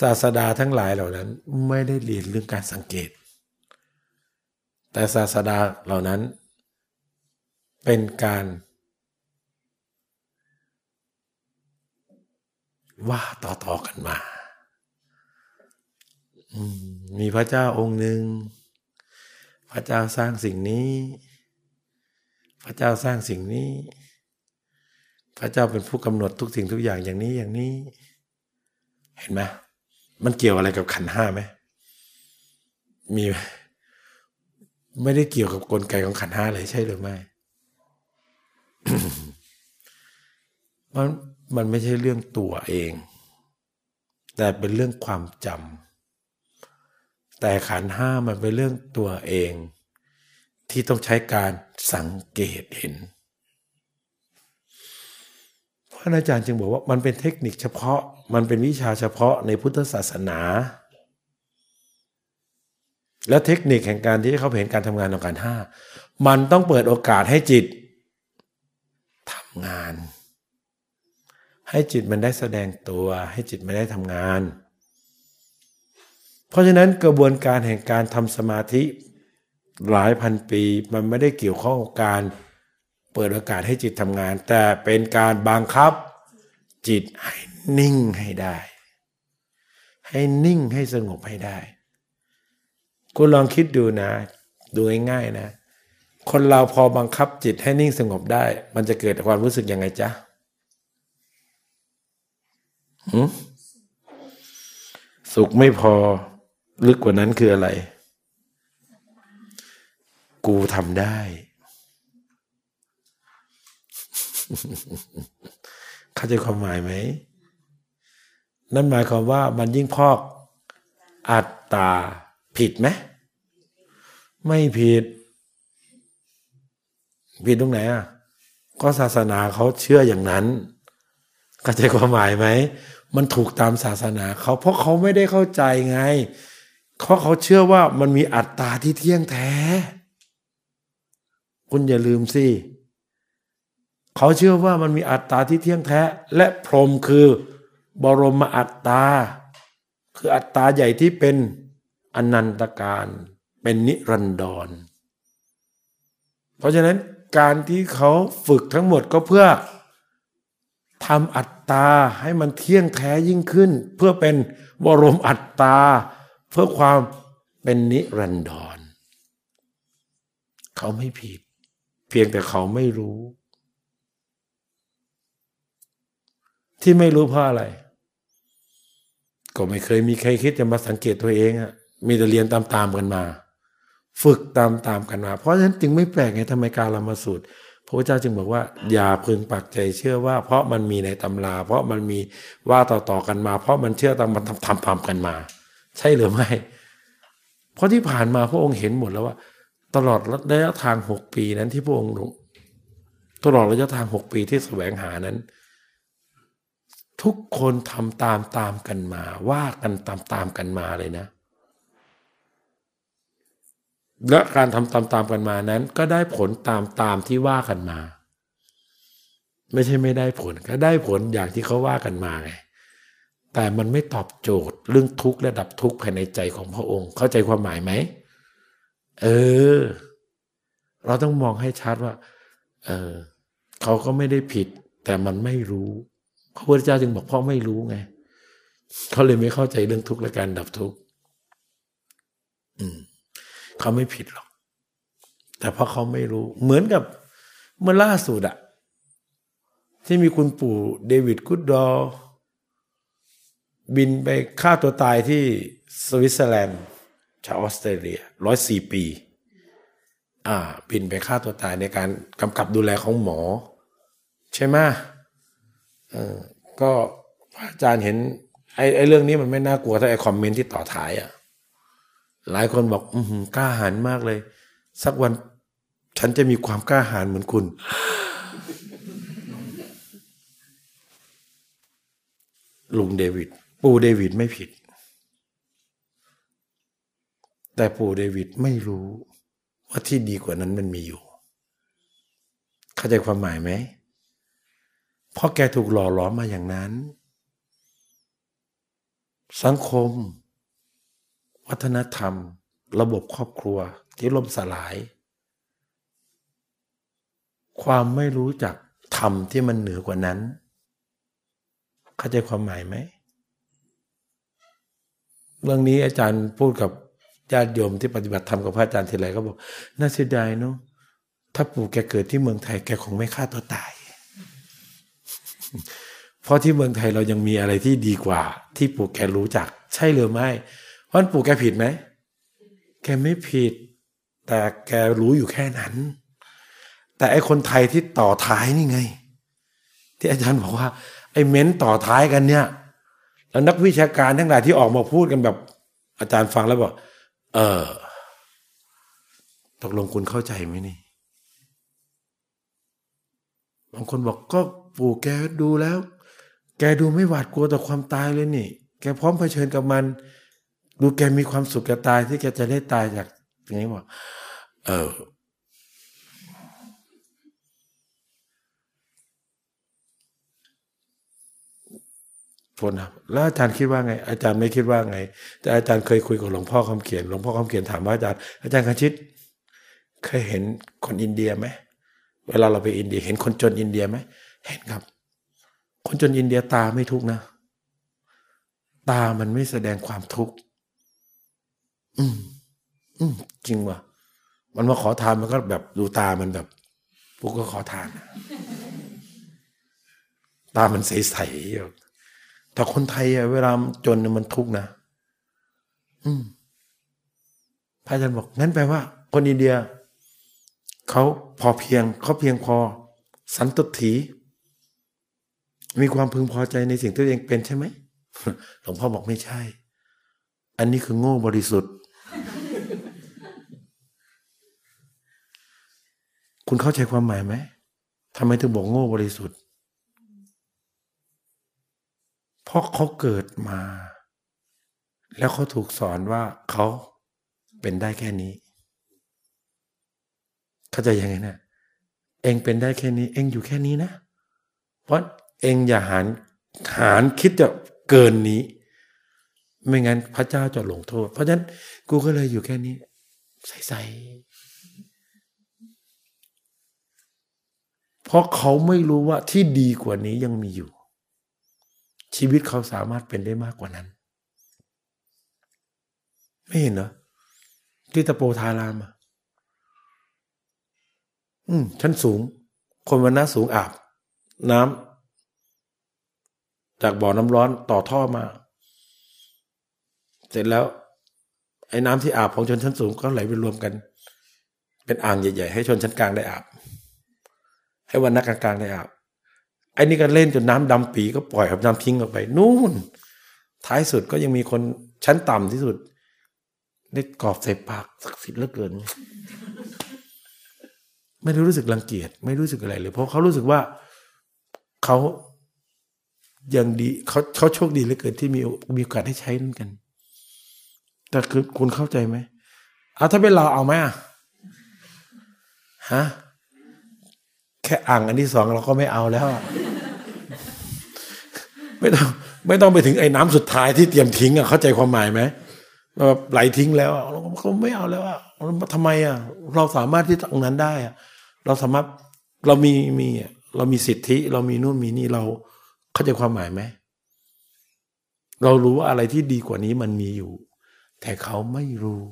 ศาสดาทั้งหลายเหล่านั้นไม่ได้เรียนเรื่องการสังเกต แต่ศาสดาเหล่านั้น เป็นการว่าต่อๆกันมา มีพระเจ้าองค์หนึ่ง พระเจ้าสร้างสิ่งนี้ พระเจ้าสร้างสิ่งนี้ พระเจ้าเป็นผู้กำหนดทุกสิ่งทุกอย่างอย่างนี้อย่างนี้ เห็นไหมมันเกี่ยวอะไรกับขันห้าไหม มี ไม่ได้เกี่ยวกับกลไกของขันห้าเลยใช่หรือไม่ มันมันไม่ใช่เรื่องตัวเอง แต่เป็นเรื่องความจำแต่ขันห้ามันเป็นเรื่องตัวเอง ที่ต้องใช้การสังเกตเห็นพระอาจารย์จึงบอกว่ามันเป็นเทคนิคเฉพาะ มันเป็นวิชาเฉพาะในพุทธศาสนา และเทคนิคแห่งการที่เขาเห็นการทำงานของการห้ามันต้องเปิดโอกาสให้จิต งาน ให้จิตมันได้แสดงตัว ให้จิตมันได้ทำงาน เพราะฉะนั้นกระบวนการแห่งการทำสมาธิหลายพันปีมันไม่ได้เกี่ยวข้องกับการเปิดโอกาสให้จิตทำงาน แต่เป็นการบังคับ จิตให้นิ่งให้ได้ ให้นิ่งให้สงบให้ได้ คุณลองคิดดูนะ ดูง่ายๆนะ คนเราพอบังคับจิตให้นิ่งสงบได้ มันจะเกิดความรู้สึกยังไงจ๊ะสุขไม่พอลึกกว่านั้นคืออะไร กูทำได้ เข้าใจความหมายไหม นั่นหมายความว่ามันยิ่งพอกอัตตาผิดไหม ไม่ผิด ผิดตรงไหนอะก็ศาสนาเขาเชื่ออย่างนั้นเข้าใจความหมายไหมมันถูกตามศาสนาเขาเพราะเขาไม่ได้เข้าใจไงเขาะเขาเชื่อว่ามันมีอัตตาที่เที่ยงแท้ คุณอย่าลืมสิเขาเชื่อว่ามันมีอัตตาที่เที่ยงแท้ และพรหมคือบรมอัตตา คืออัตตาใหญ่ที่เป็นอนันตการ เป็นนิรันดร เพราะฉะนั้น การที่เขาฝึกทั้งหมดก็เพื่อทำอัตตาให้มันเที่ยงแท้ยิ่งขึ้น เพื่อเป็นบรมอัตตา เพื่อความเป็นนิรันดร เขาไม่ผิด เพียงแต่เขาไม่รู้ ที่ไม่รู้เพราะอะไร ก็ไม่เคยมีใครคิดจะมาสังเกตตัวเองอะมีแต่เรียนตามๆกันมา ฝึกตามๆกันมา เพราะฉะนั้นจึงไม่แปลกไงทำไมการละมาสูตรพระพุทธเจ้าจึงบอกว่า อย่าพึงปักใจเชื่อว่า เพราะมันมีในตำรา เพราะมันมีว่าต่อๆกันมา เพราะมันเชื่อตามมันทำทำกันมา ใช่หรือไม่ เพราะที่ผ่านมาพระองค์เห็นหมดแล้วว่า ตลอดระยะทางหกปีนั้นที่พระองค์ตลอดระยะทางหกปีที่แสวงหานั้น ทุกคนทำตามตามกันมา ว่ากันตามตามกันมาเลยนะ และการทำตามตามกันมานั้น ก็ได้ผลตามตามที่ว่ากันมา ไม่ใช่ไม่ได้ผลก็ได้ผลอย่างที่เขาว่ากันมาไงแต่มันไม่ตอบโจทย์เรื่องทุกข์และดับทุกข์ภายในใจของพระองค์ เข้าใจความหมายไหมเออ เราต้องมองให้ชัดว่า เออเขาก็ไม่ได้ผิด แต่มันไม่รู้พระพุทธเจ้าจึงบอกพ่อไม่รู้ไงเขาเลยไม่เข้าใจเรื่องทุกข์และการดับทุกข์อืม เขาไม่ผิดหรอก แต่เพราะเขาไม่รู้ เหมือนกับเมื่อล่าสุดอะที่มีคุณปู่เดวิดกุดดอ บินไปฆ่าตัวตายที่สวิตเซอร์แลนด์ชาวออสเตรเลียร้อยสี่ปี อ่า บินไปฆ่าตัวตายในการกำกับดูแลของหมอ ใช่ไหมเออก็อาจารย์เห็นไอ้ไอ้เรื่องนี้มันไม่น่ากลัวถ้าไอ้ comment ที่ต่อท้ายอะ่ะ หลายคนบอกอืกล้าหาญมากเลย สักวันฉันจะมีความกล้าหาญเหมือนคุณ ลุงเดวิด ปู่เดวิดไม่ผิด แต่ปู่เดวิดไม่รู้ว่าที่ดีกว่านั้นมันมีอยู่ เข้าใจความหมายไหมเพราะแกถูกหล่อหลอมมาอย่างนั้น สังคม วัฒนธรรม ระบบครอบครัวที่ล่มสลาย ความไม่รู้จักธรรมที่มันเหนือกว่านั้น เข้าใจความหมายไหม เรื่องนี้อาจารย์พูดกับญาติโยมที่ปฏิบัติธรรมกับพระอาจารย์ทีไรก็บอก น่าเสียดายเนาะถ้าปู่แกเกิดที่เมืองไทยแกคงไม่ฆ่าตัวตาย เพราะที่เมืองไทยเรายังมีอะไรที่ดีกว่า ที่ปู่แกรู้จัก ใช่หรือไม่ เพราะปู่แกผิดไหม แกไม่ผิด แต่แกรู้อยู่แค่นั้น แต่ไอคนไทยที่ต่อท้ายนี่ไง ที่อาจารย์บอกว่า ไอเม้นต่อท้ายกันเนี่ย แล้วนักวิชาการทั้งหลายที่ออกมาพูดกันแบบ อาจารย์ฟังแล้วบอกเออ ตกลงคุณเข้าใจไหมนี่ บางคนบอกก็ปู่แกดูแล้ว แกดูไม่หวาดกลัวต่อความตายเลยนี่ แกพร้อมเผชิญกับมัน ดูแกมีความสุขแกตายที่แกจะได้ตายจากอย่างนี้บอกเออพลครับแล้วอาจารย์คิดว่าไง อาจารย์ไม่คิดว่าไง แต่อาจารย์เคยคุยกับหลวงพ่อคำเขียนหลวงพ่อคำเขียนถามว่าอาจารย์อาจารย์คชิต เคยเห็นคนอินเดียไหมเวลาเราไปอินเดีย เห็นคนจนอินเดียไหมเห็นครับ คนจนอินเดียตาไม่ทุกนะ ตามันไม่แสดงความทุกข์ อืม อืม จริงว่ะ มันมาขอทานมันก็แบบดูตามันแบบพวกก็ขอทาน ตามันใสๆแต่คนไทยอะเวลาจนมันทุกข์นะ อืมพระอาจารย์บอกงั้นแปลว่า คนอินเดียเขาพอเพียงเขาเพียงพอ สันตุถีมีความพึงพอใจในสิ่งที่ตัวเองเป็นใช่ไหมหลวงพ่อบอกไม่ใช่ อันนี้คือโง่บริสุทธิ์ คุณเข้าใจความหมายไหมทำไมถึงบอกโง่บริสุทธิ์ เพราะเขาเกิดมา แล้วเขาถูกสอนว่าเขาเป็นได้แค่นี้ เข้าใจยังไงนะเองเป็นได้แค่นี้ เองอยู่แค่นี้นะ เพราะเองอย่าหารหารคิดจะเกินนี้ ไม่งั้นพระเจ้าจะลงโทษ เพราะฉะนั้นกูก็เลยอยู่แค่นี้ใส่ เพราะเขาไม่รู้ว่าที่ดีกว่านี้ยังมีอยู่ ชีวิตเขาสามารถเป็นได้มากกว่านั้น ไม่เห็นเหรอที่ตะโปทารามอะอืมชั้นสูง คนวันน้าสูงอาบ น้ำจากบ่อน้ำร้อนต่อท่อมา เสร็จแล้ว ไอ้น้ำที่อาบของชนชั้นสูงก็ไหลไปรวมกัน เป็นอ่างใหญ่ ๆ ให้ชนชั้นกลางได้อาบ ให้วันนักกลางๆได้อาบไอ้นี่ก็เล่นจนน้ำดำปีก็ปล่อยกับน้ำทิ้งออกไป นู่น ท้ายสุดก็ยังมีคนชั้นต่ำที่สุด ได้กรอบใส่ปากศักดิ์สิทธิ์เหลือเกิน ไม่ได้รู้สึกรังเกียจไม่รู้สึกอะไรเลย เพราะเขารู้สึกว่าเขายังดีเขาเขาโชคดีเหลือเกินที่มีมีโอกาสได้ใช้นั่นกัน แต่คือคุณเข้าใจไหมเอาถ้าเป็นเราเอาไหมอะฮะ ค่อ่างอันที่สองเราก็ไม่เอาแล้วไม่ต้องไม่ต้องไปถึงไอ้น้ำสุดท้ายที่เตรียมทิ้งอะเข้าใจความหมายไหมแบบไหลทิ้งแล้วเราก็ไม่เอาแล้วอะทำไมอะเราสามารถที่ตรงนั้นได้อะเราสามารถเรามีมีเรามีสิทธิ เรามีนู่นมีนี่เราเข้าใจความหมายไหมเรารู้ว่าอะไรที่ดีกว่านี้มันมีอยู่ แต่เขาไม่รู้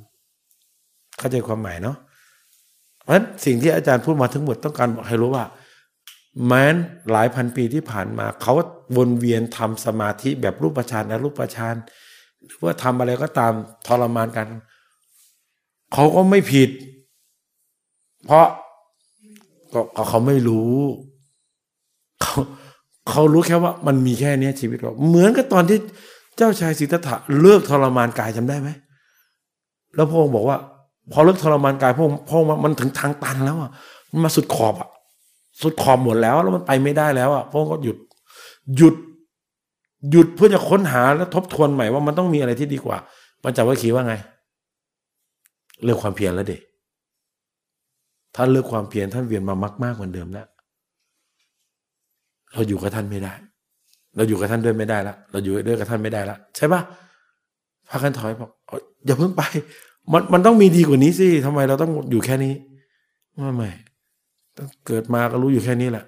เข้าใจความหมายเนาะ เพราะฉะนั้นสิ่งที่อาจารย์พูดมาทั้งหมดต้องการบอกให้รู้ว่า แม้นหลายพันปีที่ผ่านมา เขาวนเวียนทำสมาธิแบบรูปฌานและรูปฌานหรือว่าทำอะไรก็ตามทรมานกัน เขาก็ไม่ผิด เพราะก็เขาไม่รู้เขาเขารู้แค่ว่ามันมีแค่นี้ชีวิตเราเหมือนกับตอนที่เจ้าชายสิทธัตถะเลิกทรมานกายจำได้ไหมแล้วพระองค์บอกว่า พอเลิกทรมานกายพระอพระอมันถึงทางตันแล้วอะมันมาสุดขอบอะ สุดขอบหมดแล้ว แล้วมันไปไม่ได้แล้วอะพระองค์ก็หยุด หยุด หยุดเพื่อจะค้นหาและทบทวนใหม่ว่ามันต้องมีอะไรที่ดีกว่าปัญจวัคคีย์ว่าไง เรื่องความเพียรแล้วเด็กท่านเลิกความเพียรท่านเวียนมามากมากเหมือนเดิมแล้ว เราอยู่กับท่านไม่ได้ เราอยู่กับท่านด้วยไม่ได้ละเราอยู่ด้วยกับท่านไม่ได้ละใช่ปะพากันถอยบอกอย่าเพิ่งไป มันมันต้องมีดีกว่านี้สิทำไมเราต้องอยู่แค่นี้ไม่ไม่เกิดมาก็รู้อยู่แค่นี้แหละ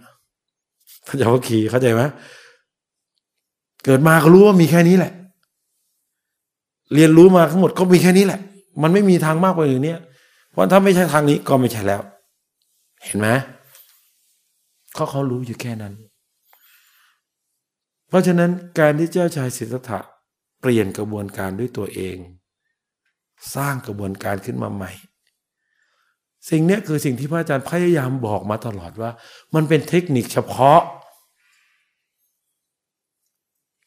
ท่านจะว่าขี่เข้าใจไหมเกิดมาก็รู้ว่ามีแค่นี้แหละ เรียนรู้มาทั้งหมดก็มีแค่นี้แหละ มันไม่มีทางมากกว่านี้เพราะถ้าไม่ใช่ทางนี้ก็ไม่ใช่แล้ว เห็นไหมเขาเขารู้อยู่แค่นั้น เพราะฉะนั้นการที่เจ้าชายสิทธัตถะเปลี่ยนกระบวนการด้วยตัวเอง สร้างกระบวนการขึ้นมาใหม่ สิ่งนี้คือสิ่งที่พระอาจารย์พยายามบอกมาตลอดว่า มันเป็นเทคนิคเฉพาะ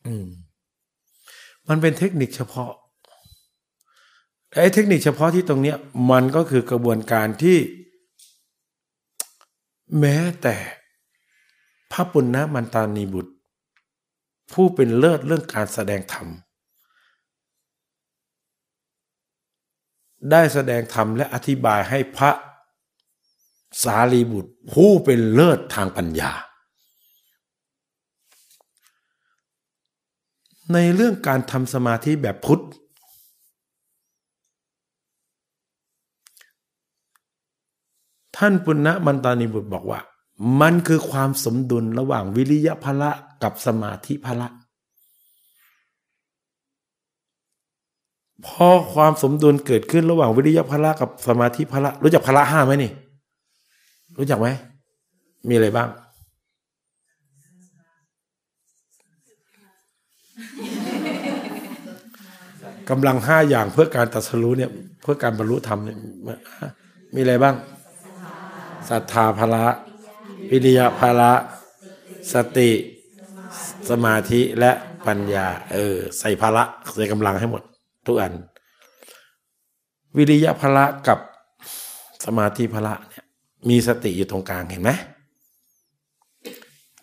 อืม มันเป็นเทคนิคเฉพาะไอ้เทคนิคเฉพาะที่ตรงเนี้ยมันก็คือกระบวนการที่ แม้แต่พระปุณณมันตานีบุตร ผู้เป็นเลิศเรื่องการแสดงธรรม ได้แสดงธรรมและอธิบายให้พระสารีบุตร ผู้เป็นเลิศทางปัญญา ในเรื่องการทำสมาธิแบบพุทธ ท่านปุณณมันตานิบุตรบอกว่า มันคือความสมดุลระหว่างวิริยะพละกับสมาธิพละ พอความสมดุลเกิดขึ้นระหว่างวิริยะพละกับสมาธิพละ รู้จักพละห้าไหมนี่ รู้จักไหม มีอะไรบ้าง กำลังห้าอย่างเพื่อการตัดสู้เนี่ย เพื่อการบรรลุธรรมเนี่ยมีอะไรบ้างศรัทธาภละ วิริยะภละ สติสสมาธิและปัญญา เออ ใส่พละใส่กำลังให้หมด ทุกอัน วิริยะพละกับสมาธิพละเนี่ยมีสติอยู่ตรงกลางเห็นไหม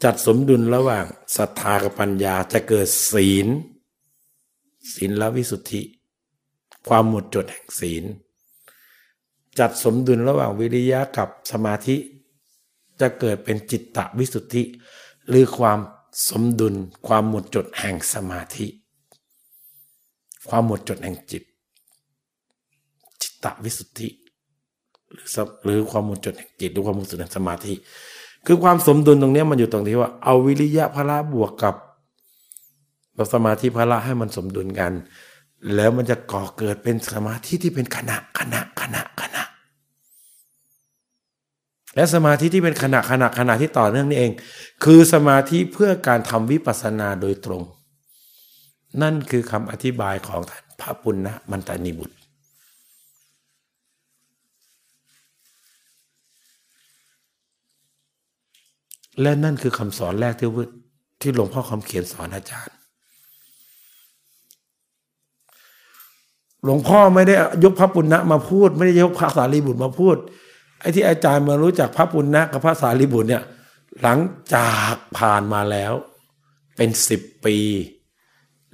จัดสมดุลระหว่างศรัทธากับปัญญาจะเกิดศีล ศีลละวิสุทธิ ความหมดจดแห่งศีล จัดสมดุลระหว่างวิริยะกับสมาธิ จะเกิดเป็นจิตตวิสุทธิ หรือความสมดุลความหมดจดแห่งสมาธิ ความหมดจดแห่งจิต จิตตวิสุทธิ หรือหรือความหมดจดแห่งจิตหรือความหมดจดแห่งสมาธิ คือความสมดุลตรงนี้มันอยู่ตรงที่ว่าเอาวิริยะพละบวกกับกับสมาธิพละให้มันสมดุลกัน แล้วมันจะก่อเกิดเป็นสมาธิที่เป็นขณะขณะขณะขณะ และสมาธิที่เป็นขณะขณะขณะที่ต่อเนื่องนี่เอง คือสมาธิเพื่อการทำวิปัสสนาโดยตรง นั่นคือคำอธิบายของท่านพระปุณณมันตานิบุตร และนั่นคือคำสอนแรกที่ที่หลวงพ่อคำเขียนสอนอาจารย์ หลวงพ่อไม่ได้ยกพระปุณณะมาพูด ไม่ได้ยกพระสารีบุตรมาพูดไอ้ที่อาจารย์มารู้จักพระปุณณะกับพระสารีบุตรเนี่ยหลังจากผ่านมาแล้วเป็นสิบปี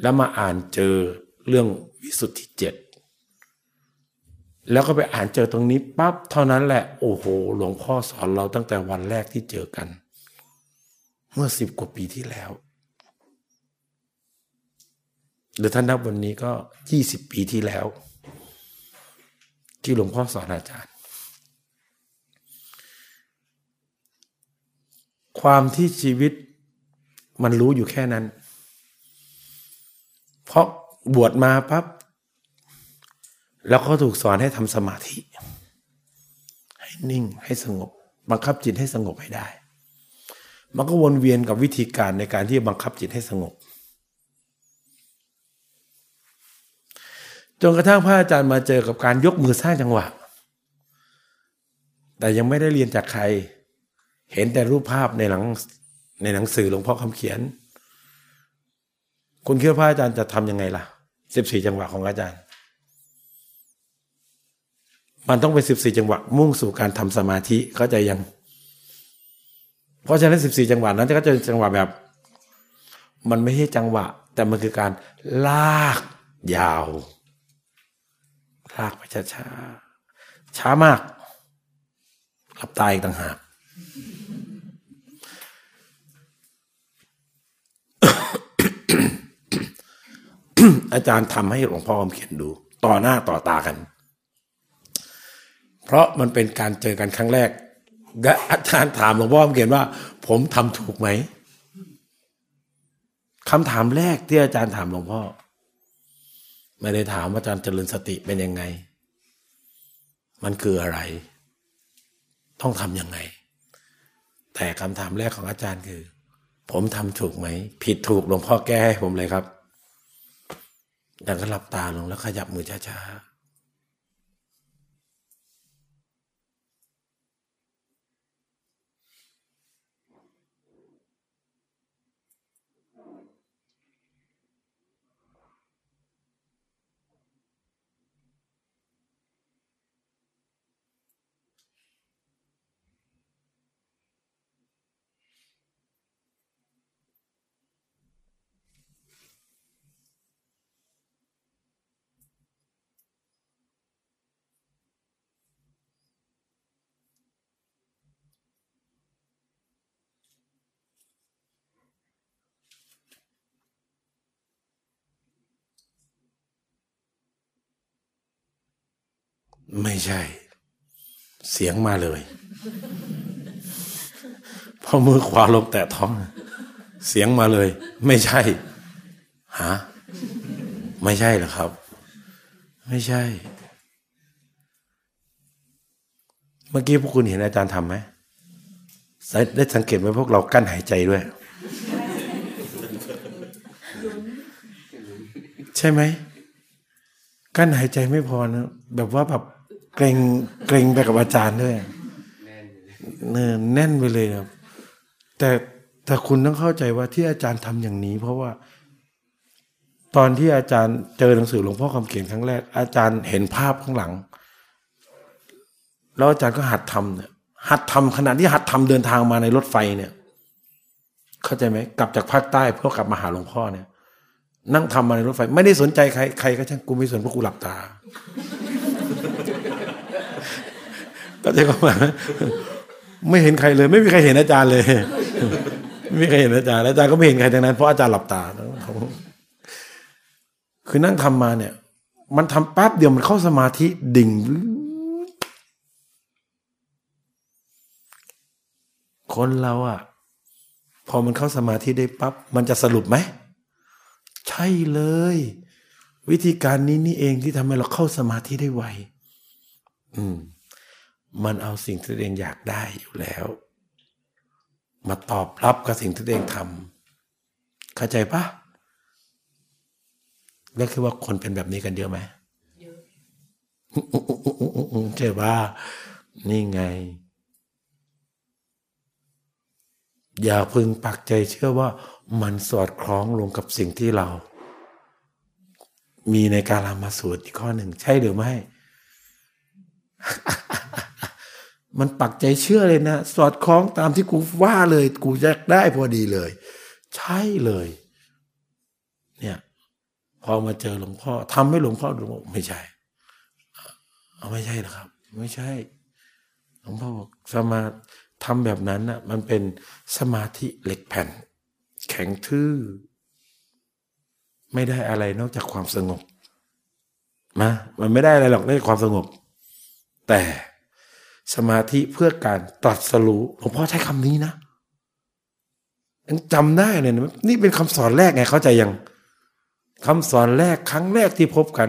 แล้วมาอ่านเจอเรื่องวิสุทธิเจ็ดแล้วก็ไปอ่านเจอตรงนี้ปั๊บเท่านั้นแหละโอ้โห หลวงพ่อสอนเราตั้งแต่วันแรกที่เจอกัน เมื่อสิบกว่าปีที่แล้ว หรือท่านนับวันนี้ก็ยี่สิบปีที่แล้ว ที่หลวงพ่อสอนอาจารย์ ความที่ชีวิตมันรู้อยู่แค่นั้น เพราะบวชมาปั๊บแล้วก็ถูกสอนให้ทำสมาธิ ให้นิ่งให้สงบ บังคับจิตให้สงบให้ได้ มันก็วนเวียนกับวิธีการในการที่บังคับจิตให้สงบจนกระทั่งพระอาจารย์มาเจอกับการยกมือสร้างจังหวะ แต่ยังไม่ได้เรียนจากใคร เห็นแต่รูปภาพในหลังในหนังสือหลวงพ่อคำเขียน คุณคิดว่าพระอาจารย์จะทำยังไงล่ะสิบสี่จังหวะของอาจารย์ มันต้องเป็นสิบสี่จังหวะ มุ่งสู่การทำสมาธิเข้าใจยัง เพราะฉะนั้นสิบสี่จังหวะนั้นก็จะจังหวะแบบ มันไม่ใช่จังหวะ แต่มันคือการลากยาว ลากไปช้าช้าช้ามากหลับตายอีกต่างหาก อาจารย์ทำให้หลวงพ่อเขียนดู ต่อหน้าต่อตากัน เพราะมันเป็นการเจอกันครั้งแรกอาจารย์ถามหลวงพ่อเขียนว่า ผมทำถูกไหมคำถามแรกที่อาจารย์ถามหลวงพ่อ ไม่ได้ถามอาจารย์เจริญสติเป็นยังไง มันคืออะไร ต้องทำยังไง แต่คำถามแรกของอาจารย์คือ ผมทำถูกไหม ผิดถูกหลวงพ่อแก้ให้ผมเลยครับ ดังก็หลับตาลงแล้วขยับมือช้าๆ ไม่ใช่ เสียงมาเลยพอมือขวาลงแตะท้อง เสียงมาเลย ไม่ใช่ฮะไม่ใช่หรอครับ ไม่ใช่ เมื่อกี้พวกคุณเห็นอาจารย์ทำไหมได้สังเกตไหมพวกเรากั้นหายใจด้วย ใช่ไหมกั้นหายใจไม่พอนะแบบว่าแบบ เกรงเกรงไปกับอาจารย์ด้วยเน่แน่นไปเลยครับ แต่แต่คุณต้องเข้าใจว่าที่อาจารย์ทำอย่างนี้ เพราะว่า ตอนที่อาจารย์เจอหนังสือหลวงพ่อคำเขียนครั้งแรก อาจารย์เห็นภาพข้างหลัง แล้วอาจารย์ก็หัดทำเนี่ยหัดทำขณะที่หัดทำเดินทางมาในรถไฟเนี่ย เข้าใจไหมกลับจากภาคใต้เพื่อกลับมาหาหลวงพ่อเนี่ย นั่งทำมาในรถไฟ ไม่ได้สนใจใครใครก็ช่างกูไม่สนเพราะกูหลับตา ก็จะก็มาไม่เห็นใครเลย ไม่มีใครเห็นอาจารย์เลย ไม่มีใครเห็นอาจารย์อาจารย์ก็ไม่เห็นใครทั้งนั้นเพราะอาจารย์หลับตาคือนั่งทำมาเนี่ย มันทำแป๊บเดียวมันเข้าสมาธิดิ่ง คนเราอะพอมันเข้าสมาธิได้ปั๊บมันจะสรุปไหม ใช่เลย วิธีการนี้นี่เองที่ทำให้เราเข้าสมาธิได้ไวอืม มันเอาสิ่งที่ตัวเองอยากได้อยู่แล้ว มาตอบรับกับสิ่งที่ตัวเองทำเข้าใจปะแล้วคือว่าคนเป็นแบบนี้กันเยอะไหมเยอะใช่ปะนี่ไง อย่าพึงปักใจเชื่อว่ามันสอดคล้องลงกับสิ่งที่เรา มีในการามาสูตรอีกข้อหนึ่ง ใช่หรือไม่ มันปักใจเชื่อเลยนะ สอดคล้องตามที่กูว่าเลยกูจะได้พอดีเลย ใช่เลย เนี่ยพอมาเจอหลวงพ่อทำให้หลวงพ่อหลวงไม่ใช่เอาไม่ใช่นะครับ ไม่ใช่ หลวงพ่อบอกสมาทำแบบนั้นน่ะมันเป็นสมาธิเหล็กแผ่น แข็งทื่อ ไม่ได้อะไรนอกจากความสงบนะมันไม่ได้อะไรหรอกนอกจากความสงบ แต่ สมาธิเพื่อการตรัสรู้หลวงพ่อใช้คำนี้นะยังจำได้เลยนะนี่เป็นคำสอนแรกไงเข้าใจยังคำสอนแรกครั้งแรกที่พบกัน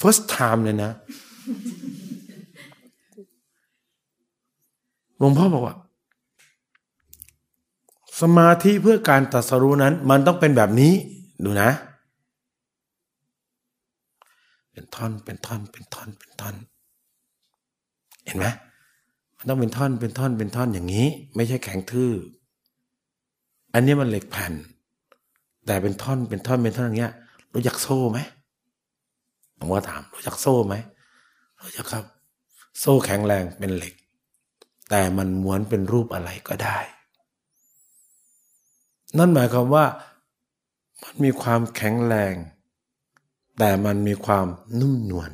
first time เลยนะหลวงพ่อบอกว่า สมาธิเพื่อการตรัสรู้นั้น มันต้องเป็นแบบนี้ ดูนะ เป็นท่อนเป็นท่อนเป็นท่อนเป็นท่อน เห็นไหม ต้องเป็นท่อนเป็นท่อนเป็นท่อนอย่างนี้ ไม่ใช่แข็งทื่อ อันนี้มันเหล็กแผ่น แต่เป็นท่อนเป็นท่อนเป็นท่อนอย่างเงี้ยรู้จักโซ่ไหมผมว่าถามรู้จักโซ่ไหมรู้จักครับ โซ่แข็งแรงเป็นเหล็ก แต่มันม้วนเป็นรูปอะไรก็ได้ นั่นหมายความว่า มันมีความแข็งแรง แต่มันมีความนุ่มนวล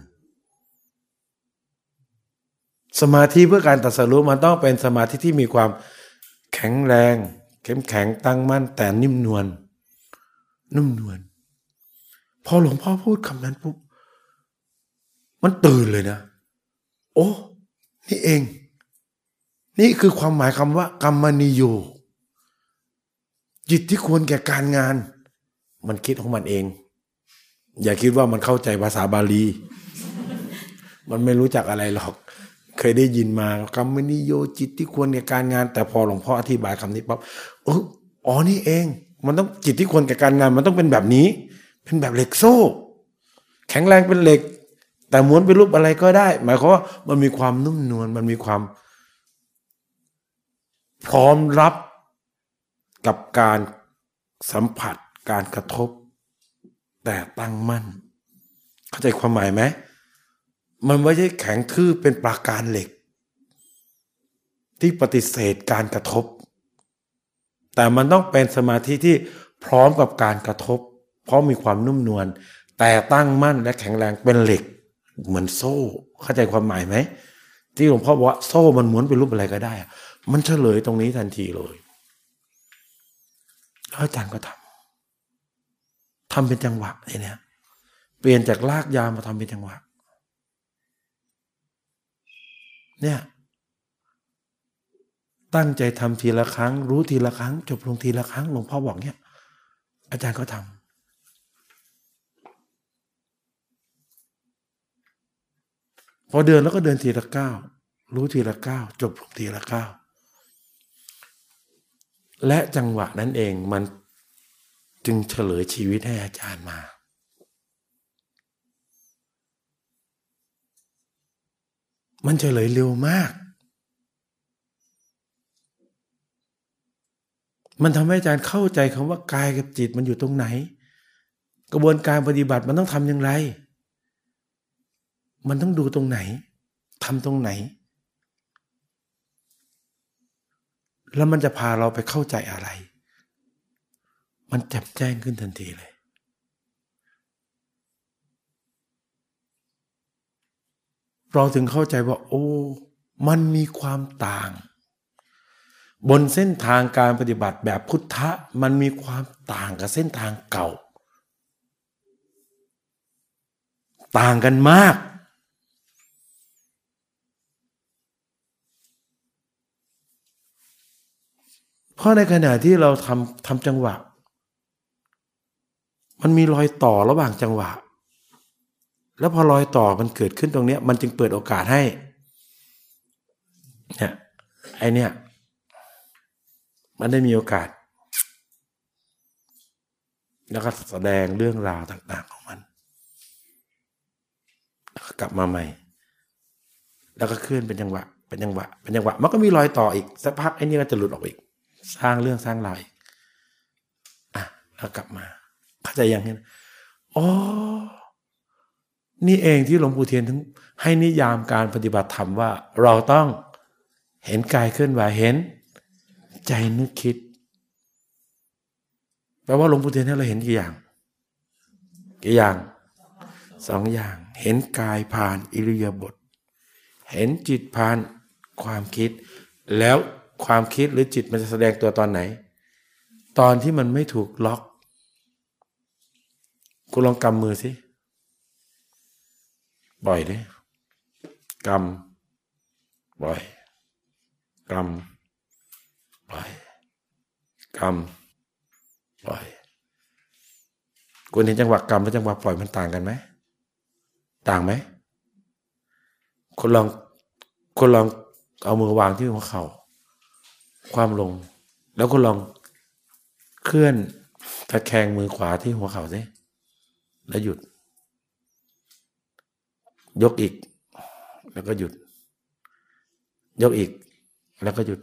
สมาธิเพื่อการตัดสรู้มันต้องเป็นสมาธิที่มีความแข็งแรง เข้มแข็งตั้งมั่นแต่นิ่มนวลนุ่มนวลพอหลวงพ่อพูดคำนั้นปุ๊บมันตื่นเลยนะ โอ้ นี่เอง นี่คือความหมายคำว่ากรรมนิโยจิตที่ควรแก่การงาน มันคิดของมันเอง อย่าคิดว่ามันเข้าใจภาษาบาลี มันไม่รู้จักอะไรหรอก เคยได้ยินมากรรมนิโยจิตที่ควรในการงาน แต่พอหลวงพ่ออธิบายคำนี้ปั๊บเอ๋อนี่เอง มันต้องจิตที่ควรแก่การงาน มันต้องเป็นแบบนี้ เป็นแบบเหล็กโซ่ แข็งแรงเป็นเหล็ก แต่ม้วนเป็นรูปอะไรก็ได้ หมายความว่ามันมีความนุ่มนวลมันมีความ พร้อมรับกับการสัมผัสการกระทบ แต่ตั้งมั่น เข้าใจความหมายไหม มันไม่ใช่แข็งทื่อเป็นปราการเหล็ก ที่ปฏิเสธการกระทบ แต่มันต้องเป็นสมาธิที่พร้อมกับการกระทบ เพราะมีความนุ่มนวลแต่ตั้งมั่นและแข็งแรงเป็นเหล็ก เหมือนโซ่ เข้าใจความหมายไหมที่หลวงพ่อบอกว่าโซ่มันหม้วนเป็นรูปอะไรก็ได้ มันเฉลยตรงนี้ทันทีเลยแล้วอาจารย์ก็ทำทำเป็นจังหวะเนี่ยเปลี่ยนจากลากยามาทำเป็นจังหวะ เนี่ยตั้งใจทำทีละครั้ง รู้ทีละครั้ง จบลงทีละครั้งหลวงพ่อบอกเนี่ย อาจารย์ก็ทำพอเดินแล้วก็เดินทีละก้าวรู้ทีละก้าวจบลงทีละก้าวและจังหวะนั้นเองมันจึงเฉลยชีวิตให้อาจารย์มา มันเฉลยเร็วมาก มันทำให้อาจารย์เข้าใจคำว่ากายกับจิตมันอยู่ตรงไหน กระบวนการปฏิบัติมันต้องทำอย่างไร มันต้องดูตรงไหนทำตรงไหน แล้วมันจะพาเราไปเข้าใจอะไร มันแจ่มแจ้งขึ้นทันทีเลย เราถึงเข้าใจว่า โอ้ มันมีความต่าง บนเส้นทางการปฏิบัติแบบพุทธะมันมีความต่างกับเส้นทางเก่า ต่างกันมาก เพราะในขณะที่เราทำทำจังหวะ มันมีรอยต่อระหว่างจังหวะ แล้วพอรอยต่อมันเกิดขึ้นตรงเนี้ย มันจึงเปิดโอกาสให้เนี่ยไอเนี่ย มันได้มีโอกาส แล้วก็แสดงเรื่องราวต่าง ๆ ของมัน แล้วก็กลับมาใหม่ แล้วก็เคลื่อนเป็นจังหวะเป็นจังหวะเป็นจังหวะ มันก็มีรอยต่ออีกสักพักไอ้นี่ก็จะหลุดออกอีก สร้างเรื่องสร้างราวอีกอะแล้วกลับมา เข้าใจยังเห็นอ๋อ นี่เองที่หลวงปู่เทียนถึงให้นิยามการปฏิบัติธรรมว่า เราต้องเห็นกายเคลื่อนไหวเห็น ใจนึกคิดแปลว่าหลวงปู่เทียนให้เราเห็นกี่อย่างกี่อย่างสองอย่าง เห็นกายผ่านอิริยาบถเห็นจิตผ่านความคิด แล้วความคิดหรือจิตมันจะแสดงตัวตอนไหน ตอนที่มันไม่ถูกล็อก คุณลองกำมือสิ บ่อยดิกำบ่อยกำบ่อยกำบ่อยคุณเห็นจังหวะกำและจังหวะปล่อยมันต่างกันไหมต่างไหมคุณลองคุณลองเอามือวางที่หัวเขา่าความลง แล้วคุณลองเคลื่อนตะแคงมือขวาที่หัวเข่าสิแล้วหยุด ยกอีก แล้วก็หยุด ยกอีก แล้วก็หยุด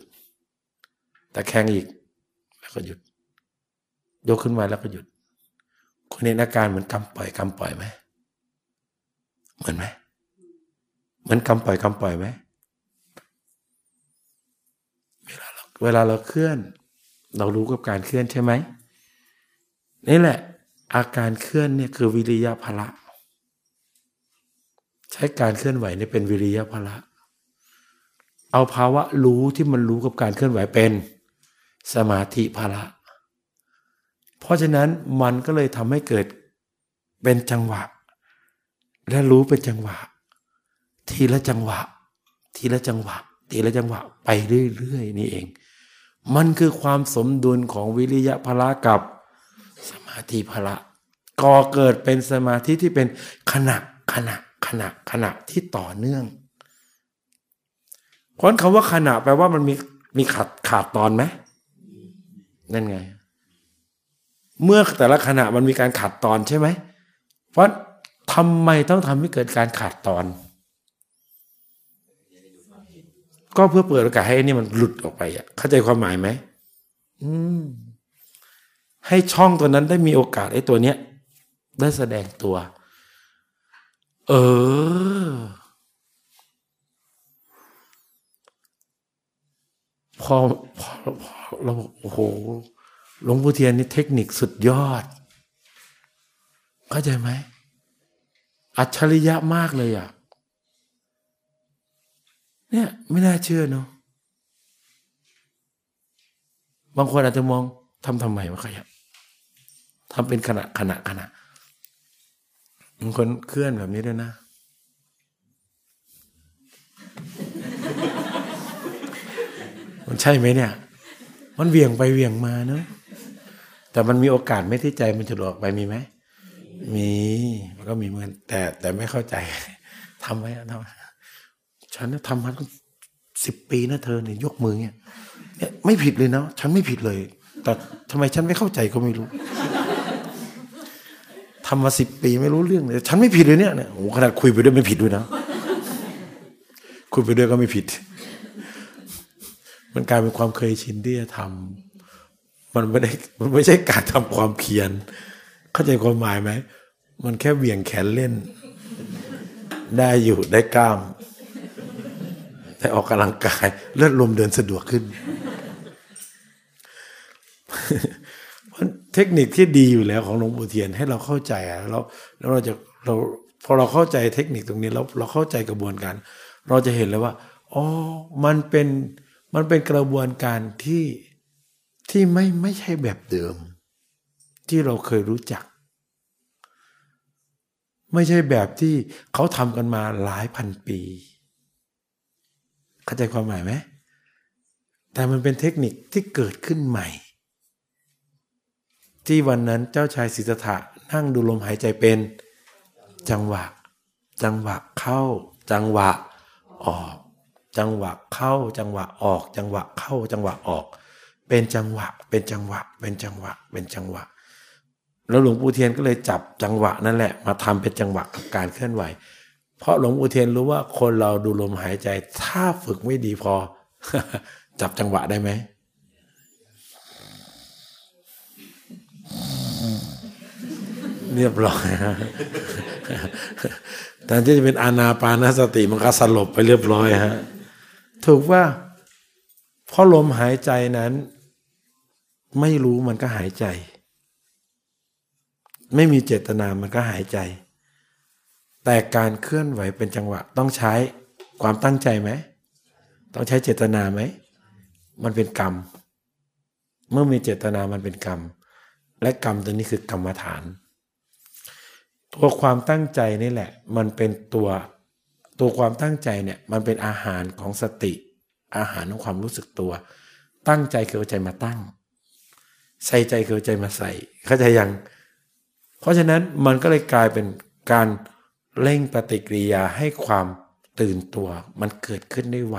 ตะแคงอีก แล้วก็หยุด ยกขึ้นมาแล้วก็หยุดคุณเห็นอาการเหมือนกำปล่อยกำปล่อยไหมเหมือนไหมเหมือนกำปล่อยกำปล่อยไหมเวลาเราเวลาเราเคลื่อน เรารู้กับการเคลื่อนใช่ไหมนี่แหละ อาการเคลื่อนเนี่ยคือวิริยะพละ ใช้การเคลื่อนไหวนี่เป็นวิริยะพละ เอาภาวะรู้ที่มันรู้กับการเคลื่อนไหวเป็นสมาธิพละ เพราะฉะนั้นมันก็เลยทำให้เกิดเป็นจังหวะ และรู้เป็นจังหวะ ทีละจังหวะ ทีละจังหวะ ทีละจังหวะไปเรื่อยๆนี่เอง มันคือความสมดุลของวิริยะพละกับสมาธิพละก่อเกิดเป็นสมาธิที่เป็นขณะขณะ ขณะขณะที่ต่อเนื่อง เพราะคำว่าขณะแปลว่ามันมีมีขาดขาดตอนไหมนั่นไง เมื่อแต่ละขณะมันมีการขาดตอนใช่ไหม เพราะทำไมต้องทำให้เกิดการขาดตอน ก็เพื่อเปิดโอกาสให้นี่มันหลุดออกไปอะเข้าใจความหมายไหมอืมให้ช่องตัวนั้นได้มีโอกาสไอ้ตัวเนี้ยได้แสดงตัว เออพอพอพอเราโอ้โหหลวงพ่อเทียนนี่เทคนิคสุดยอด เข้าใจไหม อัจฉริยะมากเลยอะ เนี่ย ไม่น่าเชื่อเนาะบางคนอาจจะมองทำทำไมวะขยับทำเป็นขณะขณะขณะ บางคนเคลื่อนแบบนี้ด้วยนะ มันใช่ไหมเนี่ย มันเวียงไปเวียงมาเนาะแต่มันมีโอกาสไม่ที่ใจมันจะหลอกไปมีไหม มีมันก็มีเหมือนแต่แต่ไม่เข้าใจทำไว้ทำฉันทำมาตั้งสิบปีนะเธอเนี่ยยกมือเนี่ยไม่ผิดเลยเนาะฉันไม่ผิดเลย แต่ทำไมฉันไม่เข้าใจก็ไม่รู้ ทำมาสิบปีไม่รู้เรื่องเลยฉันไม่ผิดเลยเนี่ยเนี่ยโอ้ขนาดคุยไปด้วยไม่ผิดด้วยนะ คุยไปด้วยก็ไม่ผิด มันกลายเป็นความเคยชินที่จะทำมันไม่ได้มันไม่ใช่การทำความเพียรเข้าใจความหมายไหมมันแค่เบี่ยงแขนเล่น ได้อยู่ได้กล้ามได้ออกกำลังกายเลือดลมเดินสะดวกขึ้น เทคนิคที่ดีอยู่แล้วของหลวงปู่เทียนให้เราเข้าใจอะแล้วแล้วเราจะเราพอเราเข้าใจเทคนิคตรงนี้แล้วเราเข้าใจกระบวนการ เราจะเห็นเลยว่าอ๋อมันเป็นมันเป็นกระบวนการที่ที่ไม่ไม่ใช่แบบเดิม ที่เราเคยรู้จัก ไม่ใช่แบบที่เขาทำกันมาหลายพันปี เข้าใจความหมายไหมแต่มันเป็นเทคนิคที่เกิดขึ้นใหม่ ที่วันนั้นเจ้าชายสิทธัตถะนั่งดูลมหายใจเป็น จังหวะ จังหวะเข้า จังหวะออก จังหวะเข้า จังหวะออก จังหวะเข้า จังหวะออก เป็นจังหวะ เป็นจังหวะ เป็นจังหวะ เป็นจังหวะ แล้วหลวงปู่เทียนก็เลยจับจังหวะนั่นแหละมาทำเป็นจังหวะกับการเคลื่อนไหว เพราะหลวงปู่เทียนรู้ว่าคนเราดูลมหายใจ ถ้าฝึกไม่ดีพอ จับจังหวะได้ไหม เรียบร้อยแต่ที่จะเป็นอานาปานสติมันก็สลบไปเรียบร้อยฮะ ถูกว่าเพราะลมหายใจนั้น ไม่รู้มันก็หายใจ ไม่มีเจตนามันก็หายใจ แต่การเคลื่อนไหวเป็นจังหวะ ต้องใช้ความตั้งใจไหม ต้องใช้เจตนาไหม มันเป็นกรรม เมื่อมีเจตนามันเป็นกรรม และกรรมตัวนี้คือกรรมฐาน ตัวความตั้งใจนี่แหละ มันเป็นตัวตัวความตั้งใจเนี่ยมันเป็นอาหารของสติ อาหารของความรู้สึกตัว ตั้งใจคือใจมาตั้ง ใส่ใจคือใจมาใส่ เข้าใจยัง เพราะฉะนั้นมันก็เลยกลายเป็นการเร่งปฏิกิริยาให้ความตื่นตัว มันเกิดขึ้นได้ไว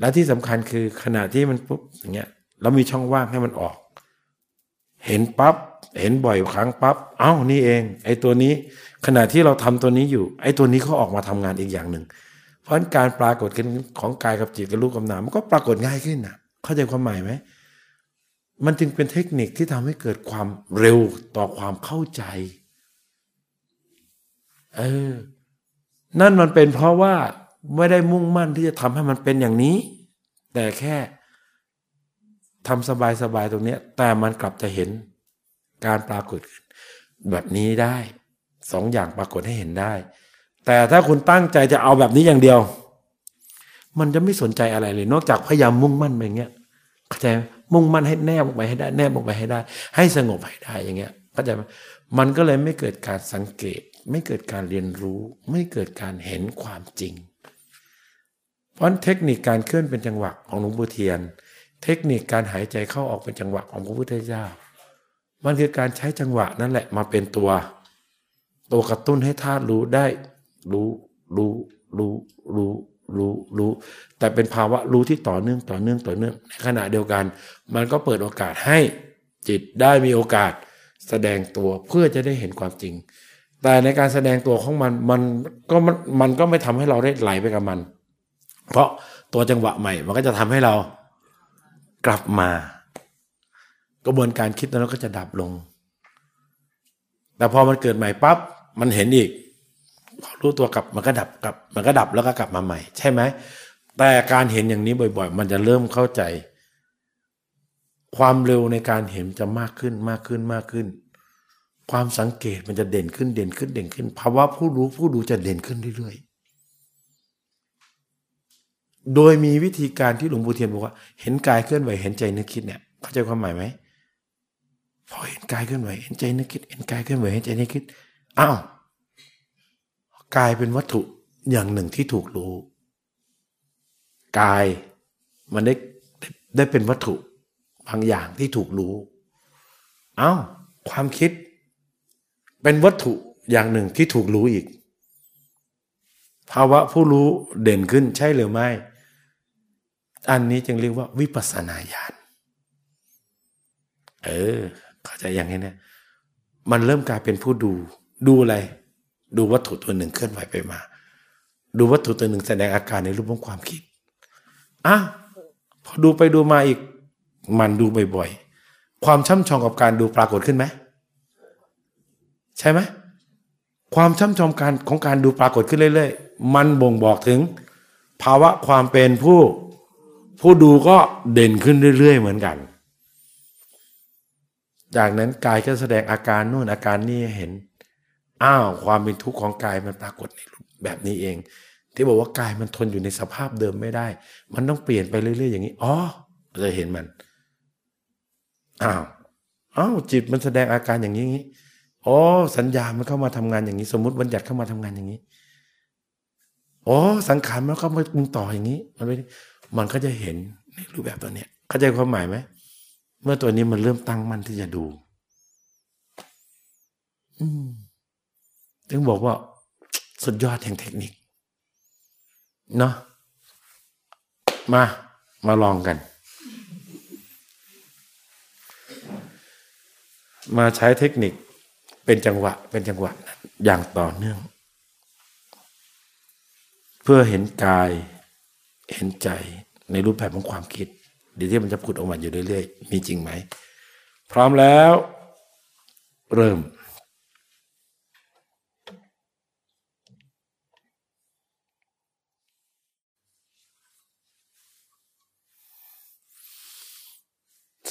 และที่สำคัญคือขณะที่มันปุ๊บอย่างเงี้ยแล้วมีช่องว่างให้มันออก เห็นปับ๊บ เห็นบ่อยครั้งปับ๊บเอ้านี่เอง ไอ้ตัวนี้ ขณะที่เราทำตัวนี้อยู่ ไอ้ตัวนี้เขาออกมาทำงานอีกอย่างหนึ่ง เพราะการปรากฏขึ้นของกายกับจิตกับรูปกับนามมันก็ปรากฏง่ายขึ้นนะเข้าใจความหมายไหมมันจึงเป็นเทคนิคที่ทำให้เกิดความเร็วต่อความเข้าใจ เออ นั่นมันเป็นเพราะว่าไม่ได้มุ่งมั่นที่จะทำให้มันเป็นอย่างนี้ แต่แค่ทำสบายๆตรงนี้แต่มันกลับจะเห็น การปรากฏแบบนี้ได้สองอย่างปรากฏให้เห็นได้ แต่ถ้าคุณตั้งใจจะเอาแบบนี้อย่างเดียว มันจะไม่สนใจอะไรเลย นอกจากพยายามมุ่งมั่นไปอย่างเงี้ยเข้าใจมุ่งมั่นให้แนบออกไปให้ได้ แนบออกไปให้ได้ ให้สงบให้ได้อย่างเงี้ยเข้าใจไหมมันก็เลยไม่เกิดการสังเกต ไม่เกิดการเรียนรู้ ไม่เกิดการเห็นความจริง เพราะเทคนิคการเคลื่อนเป็นจังหวะของหลวงปู่เทียน เทคนิคการหายใจเข้าออกเป็นจังหวะของพระพุทธเจ้า มันคือการใช้จังหวะนั่นแหละมาเป็นตัว ตัวกระตุ้นให้ธาตุรู้ได้ รู้รู้รู้รู้รู้รู้แต่เป็นภาวะรู้ที่ต่อเนื่องต่อเนื่องต่อเนื่องในขณะเดียวกัน มันก็เปิดโอกาสให้จิตได้มีโอกาสแสดงตัวเพื่อจะได้เห็นความจริง แต่ในการแสดงตัวของมันมันก็มันมันก็ไม่ทำให้เราได้ไหลไปกับมัน เพราะตัวจังหวะใหม่มันก็จะทำให้เรากลับมา กระบวนการคิดนั้นก็จะดับลง แต่พอมันเกิดใหม่ปั๊บมันเห็นอีกพอรู้ตัวกลับมันก็ดับกลับ มันก็ดับแล้วก็กลับมาใหม่ ใช่ไหมแต่การเห็นอย่างนี้บ่อยๆ มันจะเริ่มเข้าใจ ความเร็วในการเห็นจะมากขึ้นมากขึ้นมากขึ้น ความสังเกตมันจะเด่นขึ้นเด่นขึ้นเด่นขึ้นภาวะผู้รู้ผู้ดูจะเด่นขึ้นเรื่อยๆ โดยมีวิธีการที่หลวงปู่เทียนบอกว่า เห็นกายเคลื่อนไหวเห็นใจนึกคิดเนี่ยเข้าใจความหมายไหม พอเห็นกายเคลื่อนไหวเห็นใจนึกคิดเห็นกายเคลื่อนไหวเห็นใจนึกคิดอ้าวกายเป็นวัตถุอย่างหนึ่งที่ถูกรู้ กายมันได้ได้เป็นวัตถุบางอย่างที่ถูกรู้ เอา้า ความคิด เป็นวัตถุอย่างหนึ่งที่ถูกรู้อีก ภาวะผู้รู้เด่นขึ้นใช่หรือไม่ อันนี้จึงเรียกว่าวิปัสสนาญาณ เออ เข้าใจอย่างนี้นะมันเริ่มกลายเป็นผู้ดูดูอะไร ดูวัตถุตัวหนึ่งเคลื่อนไหวไปมา ดูวัตถุตัวหนึ่งแสดงอาการในรูปของความคิดอะพอดูไปดูมาอีก มันดูบ่อยๆความช่ำชองกับการดูปรากฏขึ้นไหมใช่ไหมความช่ำชองการของการดูปรากฏขึ้นเรื่อยๆ มันบ่งบอกถึง ภาวะความเป็นผู้ ผู้ดูก็เด่นขึ้นเรื่อย ๆ เหมือนกัน จากนั้นกายก็แสดงอาการนู่นอาการนี่เห็น อ้าวความเป็นทุกข์ของกายมันปรากฏในรูปแบบนี้เอง ที่บอกว่ากายมันทนอยู่ในสภาพเดิมไม่ได้ มันต้องเปลี่ยนไปเรื่อย ๆ อย่างนี้อ๋อจะเห็นมันอ้าวอ้าวจิตมันแสดงอาการอย่างนี้อย่างนี้อ๋อสัญญามันเข้ามาทำงานอย่างนี้ สมมติบัญญัติเข้ามาทำงานอย่างนี้อ๋อสังขารมันเข้ามาปรุงต่ออย่างนี้ มันไม่มันก็จะเห็นในรูปแบบตัวเนี้ยเข้าใจความหมายไหม เมื่อตัวนี้มันเริ่มตั้งมั่นที่จะดู อืมถึงบอกว่า สุดยอดแห่งเทคนิค เนาะมา มาลองกัน มาใช้เทคนิคเป็นจังหวะ เป็นจังหวะ อย่างต่อเนื่อง เพื่อเห็นกาย เห็นใจในรูปแบบของความคิด เดี๋ยวที่มันจะพุดออกมาอยู่เรื่อยๆ มีจริงไหม พร้อมแล้ว เริ่ม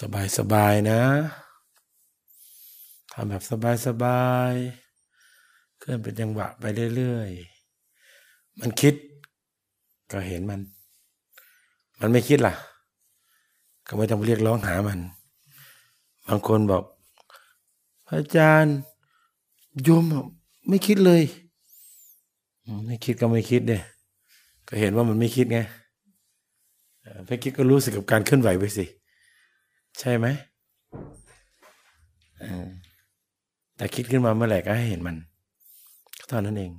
สบายสบายนะทำแบบสบายสบายเคลื่อนเป็นจังหวะไปเรื่อยๆ มันคิดก็เห็นมัน มันไม่คิดล่ะ ก็ไม่ต้องเรียกร้องหามัน บางคนบอกพระอาจารย์โยมไม่คิดเลย ไม่คิดก็ไม่คิดเด้ก็เห็นว่ามันไม่คิดไงไม่คิดก็รู้สึกกับการเคลื่อนไหวไปสิ ใช่ไหมแต่คิดขึ้นมาเมื่อไหร่ก็ให้เห็นมันเท่านั้นเอง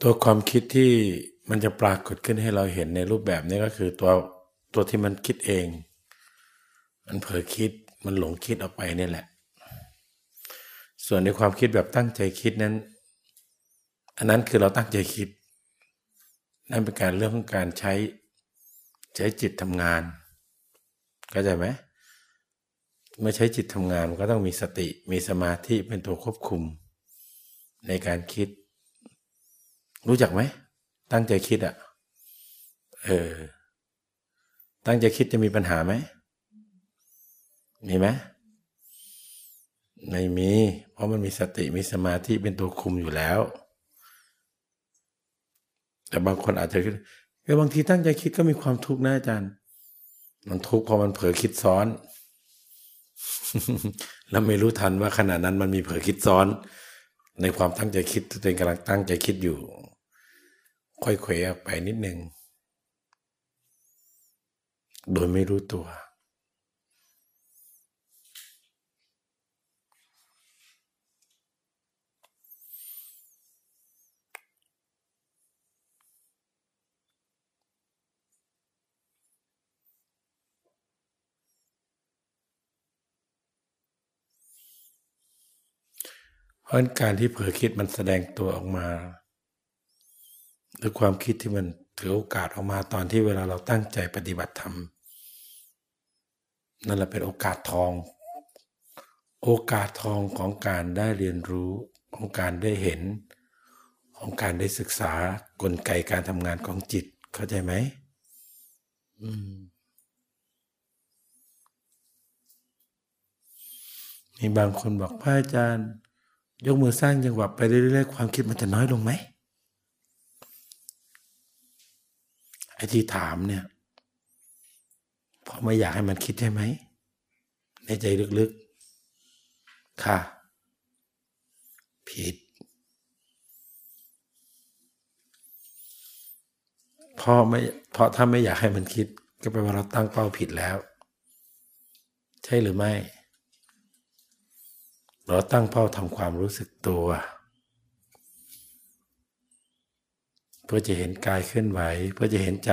ตัวความคิดที่มันจะปรากฏขึ้นให้เราเห็นในรูปแบบนี้ก็คือตัวตัวที่มันคิดเอง มันเผลอคิดมันหลงคิดออกไปนี่แหละ ส่วนในความคิดแบบตั้งใจคิดนั้น อันนั้นคือเราตั้งใจคิด นั่นเป็นการเรื่องของการใช้ใช้จิตทำงานเข้าใจไหม เมื่อใช้จิตทำงานมันก็ต้องมีสติมีสมาธิเป็นตัวควบคุม ในการคิด รู้จักไหม ตั้งใจคิดอะ่ะ เออ ตั้งใจคิดจะมีปัญหาไหม มีไหมไม่มี เพราะมันมีสติมีสมาธิเป็นตัวคุมอยู่แล้ว แต่บางคนอาจจะคิดแต่บางทีตั้งใจคิดก็มีความทุกข์นะอาจารย์ มันทุกข์เพราะมันเผลอคิดซ้อน แล้วไม่รู้ทันว่าขณะนั้นมันมีเผลอคิดซ้อน ในความตั้งใจคิดตัวเองกำลังตั้งใจคิดอยู่ ค่อยเขวออกไปนิดหนึ่งโดยไม่รู้ตัว ราะการที่เผลอคิดมันแสดงตัวออกมา หรือความคิดที่มันถือโอกาสออกมาตอนที่เวลาเราตั้งใจปฏิบัติธรรมนั่นแหละเป็นโอกาสทอง โอกาสทองของการได้เรียนรู้ของการได้เห็น ของการได้ศึกษากลไกการทำงานของจิตเข้าใจไหมมีบางคนบอกพระอาจารย์ ยกมือสร้างจังหวะไปเรื่อยๆความคิดมันจะน้อยลงไหมไอ้ที่ถามเนี่ยพราะไม่อยากให้มันคิดใช่ไหมในใจลึกๆ ค่ะ ผิดพราะไม่เพราะถ้าไม่อยากให้มันคิด ก็แปลว่าเราตั้งเป้าผิดแล้ว ใช่หรือไม่ เราตั้งเป้าทำความรู้สึกตัว เพื่อจะเห็นกายเคลื่อนไหว เพื่อจะเห็นใจ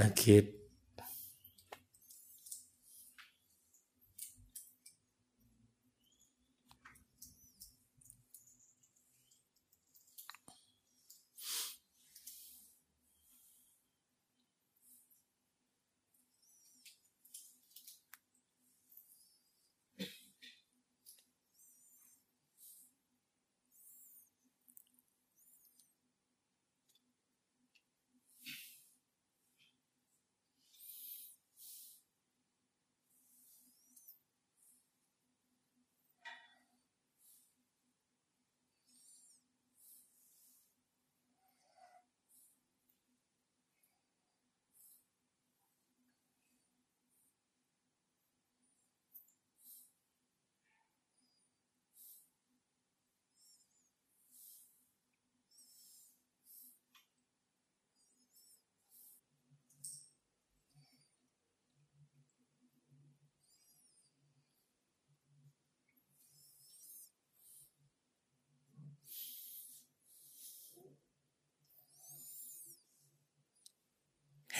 นักคิด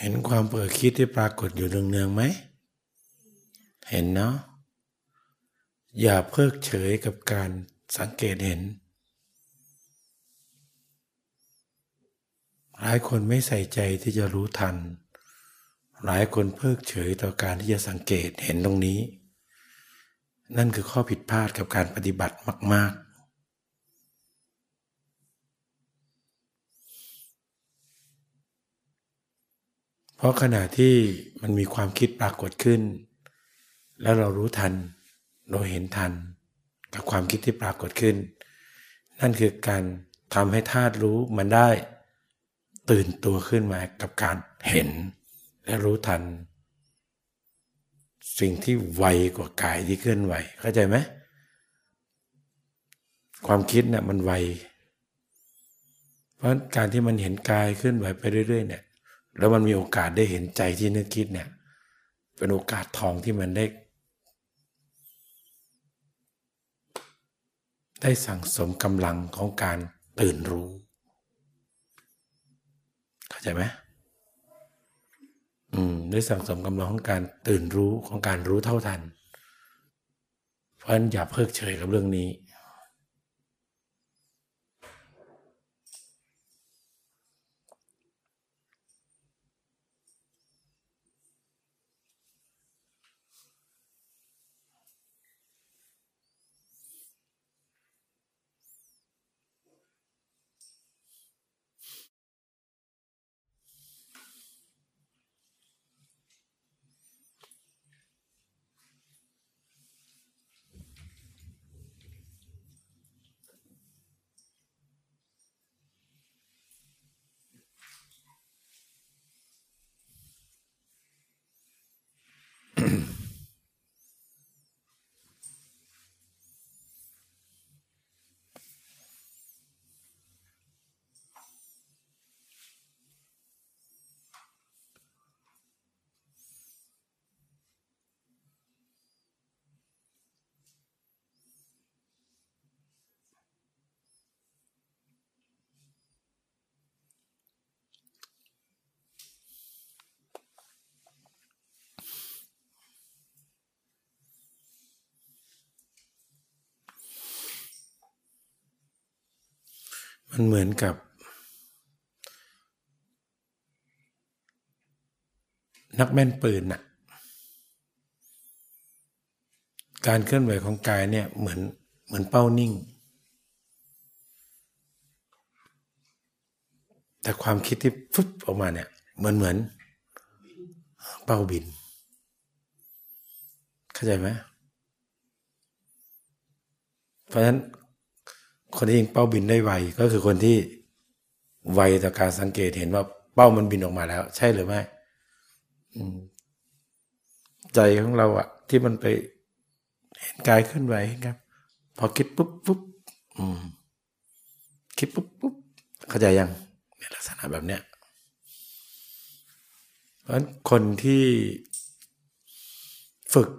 เห็นความเปิดคิดที่ปรากฏอยู่เนืองๆไหม เห็นเนาะ อย่าเพิกเฉยกับการสังเกตเห็น หลายคนไม่ใส่ใจที่จะรู้ทัน หลายคนเพิกเฉยต่อการที่จะสังเกตเห็นตรงนี้ นั่นคือข้อผิดพลาดกับการปฏิบัติมาก ๆ ราะขณะที่มันมีความคิดปรากฏขึ้น แล้วเรารู้ทัน เราเห็นทัน กับความคิดที่ปรากฏขึ้น นั่นคือการทำให้ธาตุรู้มันได้ ตื่นตัวขึ้นมากับการเห็น และรู้ทัน สิ่งที่ไวกว่ากายที่เคลื่อนไหวเข้าใจไหมความคิดเนะ่ยมันไว เพราะการที่มันเห็นกายเคลื่อนไหวไปเรื่อยๆเนี่ย แล้วมันมีโอกาสได้เห็นใจที่นึกคิดเนี่ย เป็นโอกาสทองที่มันได้ ได้สั่งสมกำลังของการตื่นรู้ เข้าใจไหมอืมได้สั่งสมกำลังของการตื่นรู้ของการรู้เท่าทัน เพราะฉะนั้นอย่าเพิกเฉยกับเรื่องนี้ มันเหมือนกับ นักแม่นปืนน่ะ การเคลื่อนไหวของกายเนี่ยเหมือนเหมือนเป้านิ่ง แต่ความคิดที่ฟึบออกมาเนี่ยเหมือนเหมือน เป้าบิน เข้าใจไหมเพราะฉะนั้น คนที่ยิงเป้าบินได้ไวก็คือคนที่ไวต่อการสังเกตเห็นว่าเป้ามันบินออกมาแล้ว ใช่หรือไม่ใจของเราอะที่มันไปเห็นกายเคลื่อนไหวครับ พอคิดปุ๊บปุ๊บคิดปุ๊บปุ๊บเข้าใจยังในลักษณะแบบเนี้ยเพราะฉะนั้นคนที่ฝึก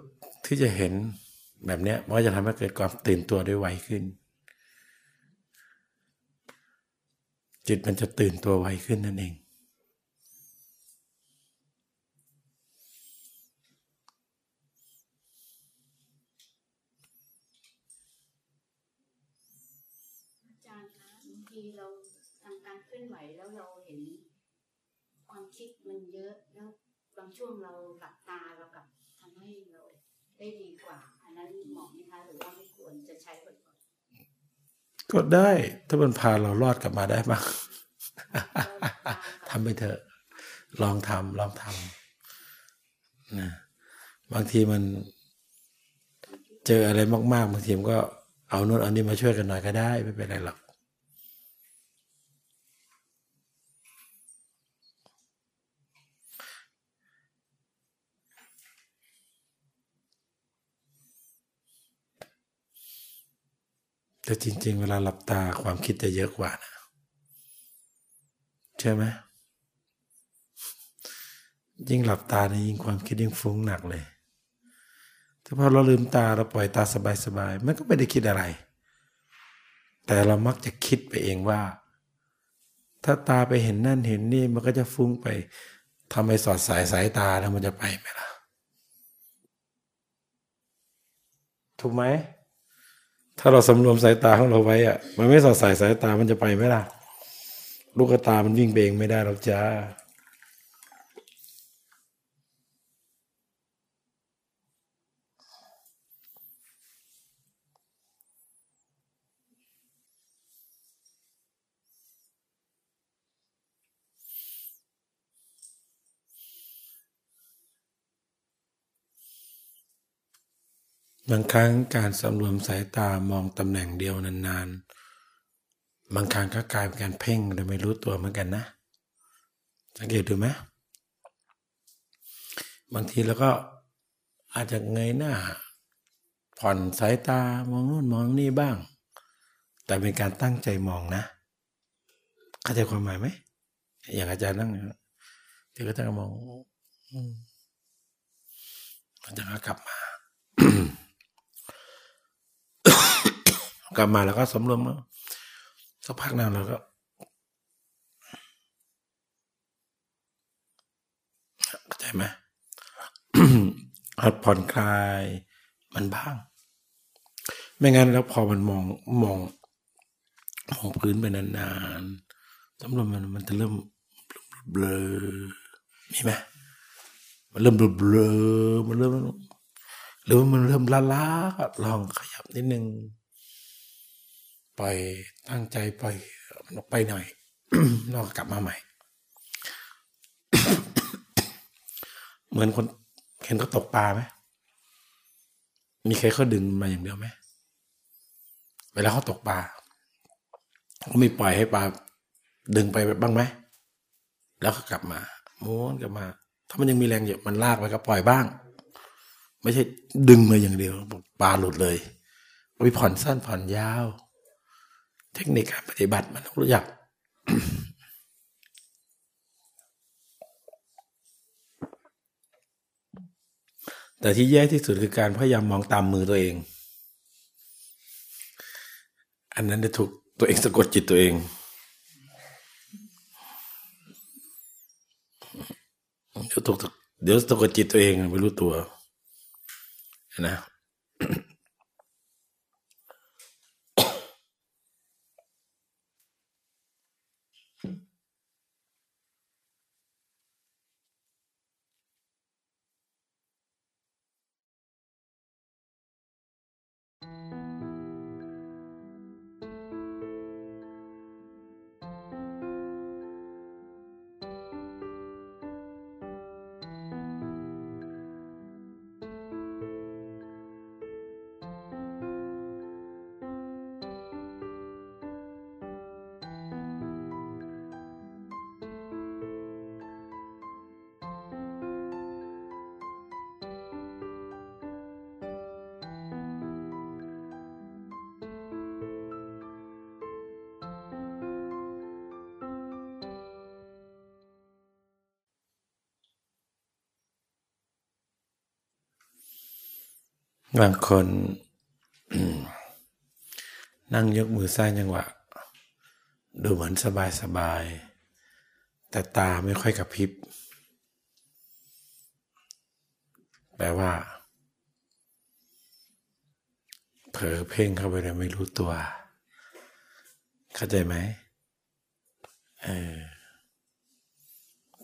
ที่จะเห็นแบบเนี้ยมันก็จะทำให้เกิดความตื่นตัวได้ไวขึ้น จิตมันจะตื่นตัวไวขึ้นนั่นเอง อาจารย์คะบางทีเราทำการเคลื่อนไหวแล้วเราเห็น ความคิดมันเยอะแล้วบางช่วงเราหลับตาเรากลับทำให้เราได้ดีกว่า อันนั้นเหมาะไหมคะหรือว่าไม่ควรจะใช้บ่อย ก็ได้ ถ้ามันพาเรารอดกลับมาได้บ้างทำไปเถอะ ลองทำลองทำนะบางทีมัน เจออะไรมาก ๆ บางทีมันก็เอาโน่นเอานี่มาช่วยกันหน่อยก็ได้ ไม่เป็นไรหรอก แต่จริง ๆ เวลาหลับตาความคิดจะเยอะกว่านะใช่ไหมยิ่งหลับตาเนี่ยยิ่งความคิดยิ่งฟุ้งหนักเลย แต่พอเราลืมตาเราปล่อยตาสบายๆ มันก็ไม่ได้คิดอะไร แต่เรามักจะคิดไปเองว่า ถ้าตาไปเห็นนั่นเห็นนี่มันก็จะฟุ้งไปทำให้สอดสายสายตาแล้วมันจะไปไหมล่ะ ถูกไหม ถ้าเราสำรวมสายตาของเราไว้อะมันไม่สอดสายสายตามันจะไปไหมล่ะ ลูกตามันวิ่งเบงไม่ได้หรอกจ้า บางครั้งการสำรวมสายตามองตำแหน่งเดียวนานๆ บางครั้งก็กลายเป็นการเพ่งโดยไม่รู้ตัวเหมือนกันนะ สังเกตดูไหมบางทีเราก็อาจจะเงยหน้า ผ่อนสายตามองนู่นมองนี่บ้าง แต่เป็นการตั้งใจมองนะ เข้าใจความหมายไหม อย่างอาจารย์นั่งเดี๋ยวก็จะมองอืมอาจารย์ก็กลับมา กลับมาแล้วก็สำรวมแล้วสักพักหนึงเราก็เข้าใจไหมหัดผ่อนคลายมันบ้าง ไม่งั้นแล้วพอมันมองมองมองพื้นไปนานๆสำรวมมันมันจะเริ่มเบลอมีไหมมันเริ่มเบลอมันเริ่มหรือว่ามันเริ่มล้าๆลองขยับนิดนึง ปล่อยตั้งใจปล่อยออกไปหน่อยแล้วก็กลับมาใหม่ เหมือนคนเห็นเขาตกปลาไหมมีใครเขาดึงมาอย่างเดียวไหมเวลาเขาตกปลาเขามีปล่อยให้ปลาดึงไปบ้างไหมแล้วก็กลับมาม้วนกลับมา ถ้ามันยังมีแรงอยู่มันลากไปก็ปล่อยบ้าง ไม่ใช่ดึงมาอย่างเดียวปลาหลุดเลยไปผ่อนสั้นผ่อนยาว เทคนิคการปฏิบัติมันต้องรู้จักแต่ที่แย่ที่สุดคือการพยายามมองตามมือตัวเอง อันนั้นจะถูกตัวเองสะกดจิตตัวเอง เดี๋ยวถูกเดี๋ยวสะกดจิตตัวเองไม่รู้ตัวนะ บางคนนั่งยกมือสร้างจังหวะ ดูเหมือนสบายสบายๆแต่ตาไม่ค่อยกระพริบ แปลว่า เผลอเพ่งเข้าไปเลยไม่รู้ตัว เข้าใจไหมเออ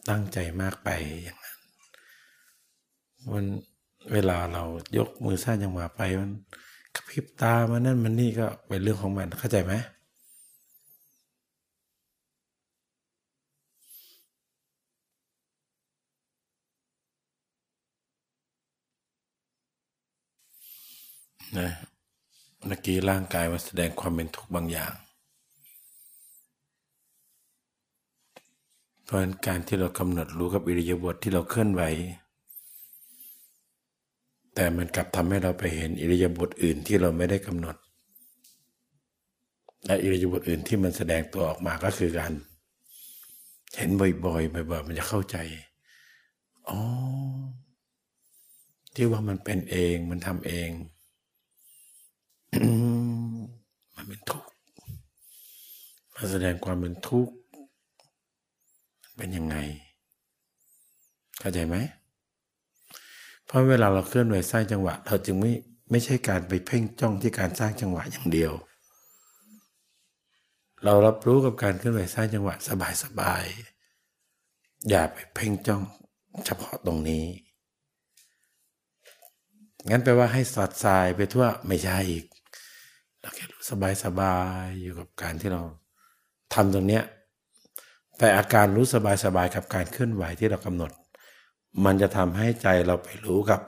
ตั้งใจมากไปอย่างนั้นมัน เวลาเรายกมือสร้างจังหวะไปมันกระพริบตามานั่นมันนี่ก็เป็นเรื่องของมันเข้าใจไหมนะเมื่อกี้ร่างกายมันแสดงความเป็นทุกข์บางอย่าง เพราะงั้นการที่เรากำหนดรู้กับอิริยาบถทที่เราเคลื่อนไหว แต่มันกลับทำให้เราไปเห็นอิริยาบถอื่นที่เราไม่ได้กำหนด และอิริยาบถอื่นที่มันแสดงตัวออกมาก็คือการเห็นบ่อยๆบ่อยๆมันจะเข้าใจ อ๋อ ที่ว่ามันเป็นเอง มันทำเอง มันเป็นทุกข์มันแสดงความเป็นทุกข์ เป็นยังไง เข้าใจไหม เพราะเวลาเราเคลื่อนไหวสร้างจังหวะ เราจึงไม่ไม่ใช่การไปเพ่งจ้องที่การสร้างจังหวะอย่างเดียว เรารับรู้กับการเคลื่อนไหวสร้างจังหวะสบายๆอย่าไปเพ่งจ้องเฉพาะตรงนี้ งั้นแปลว่าให้สอดสายไปทั่วไม่ใช่อีก เราแค่รู้สบายสบายอยู่กับการที่เราทำตรงเนี้ยแต่อาการรู้สบายสบายกับการเคลื่อนไหวที่เรากำหนด มันจะทำให้ใจเราไปรู้กับ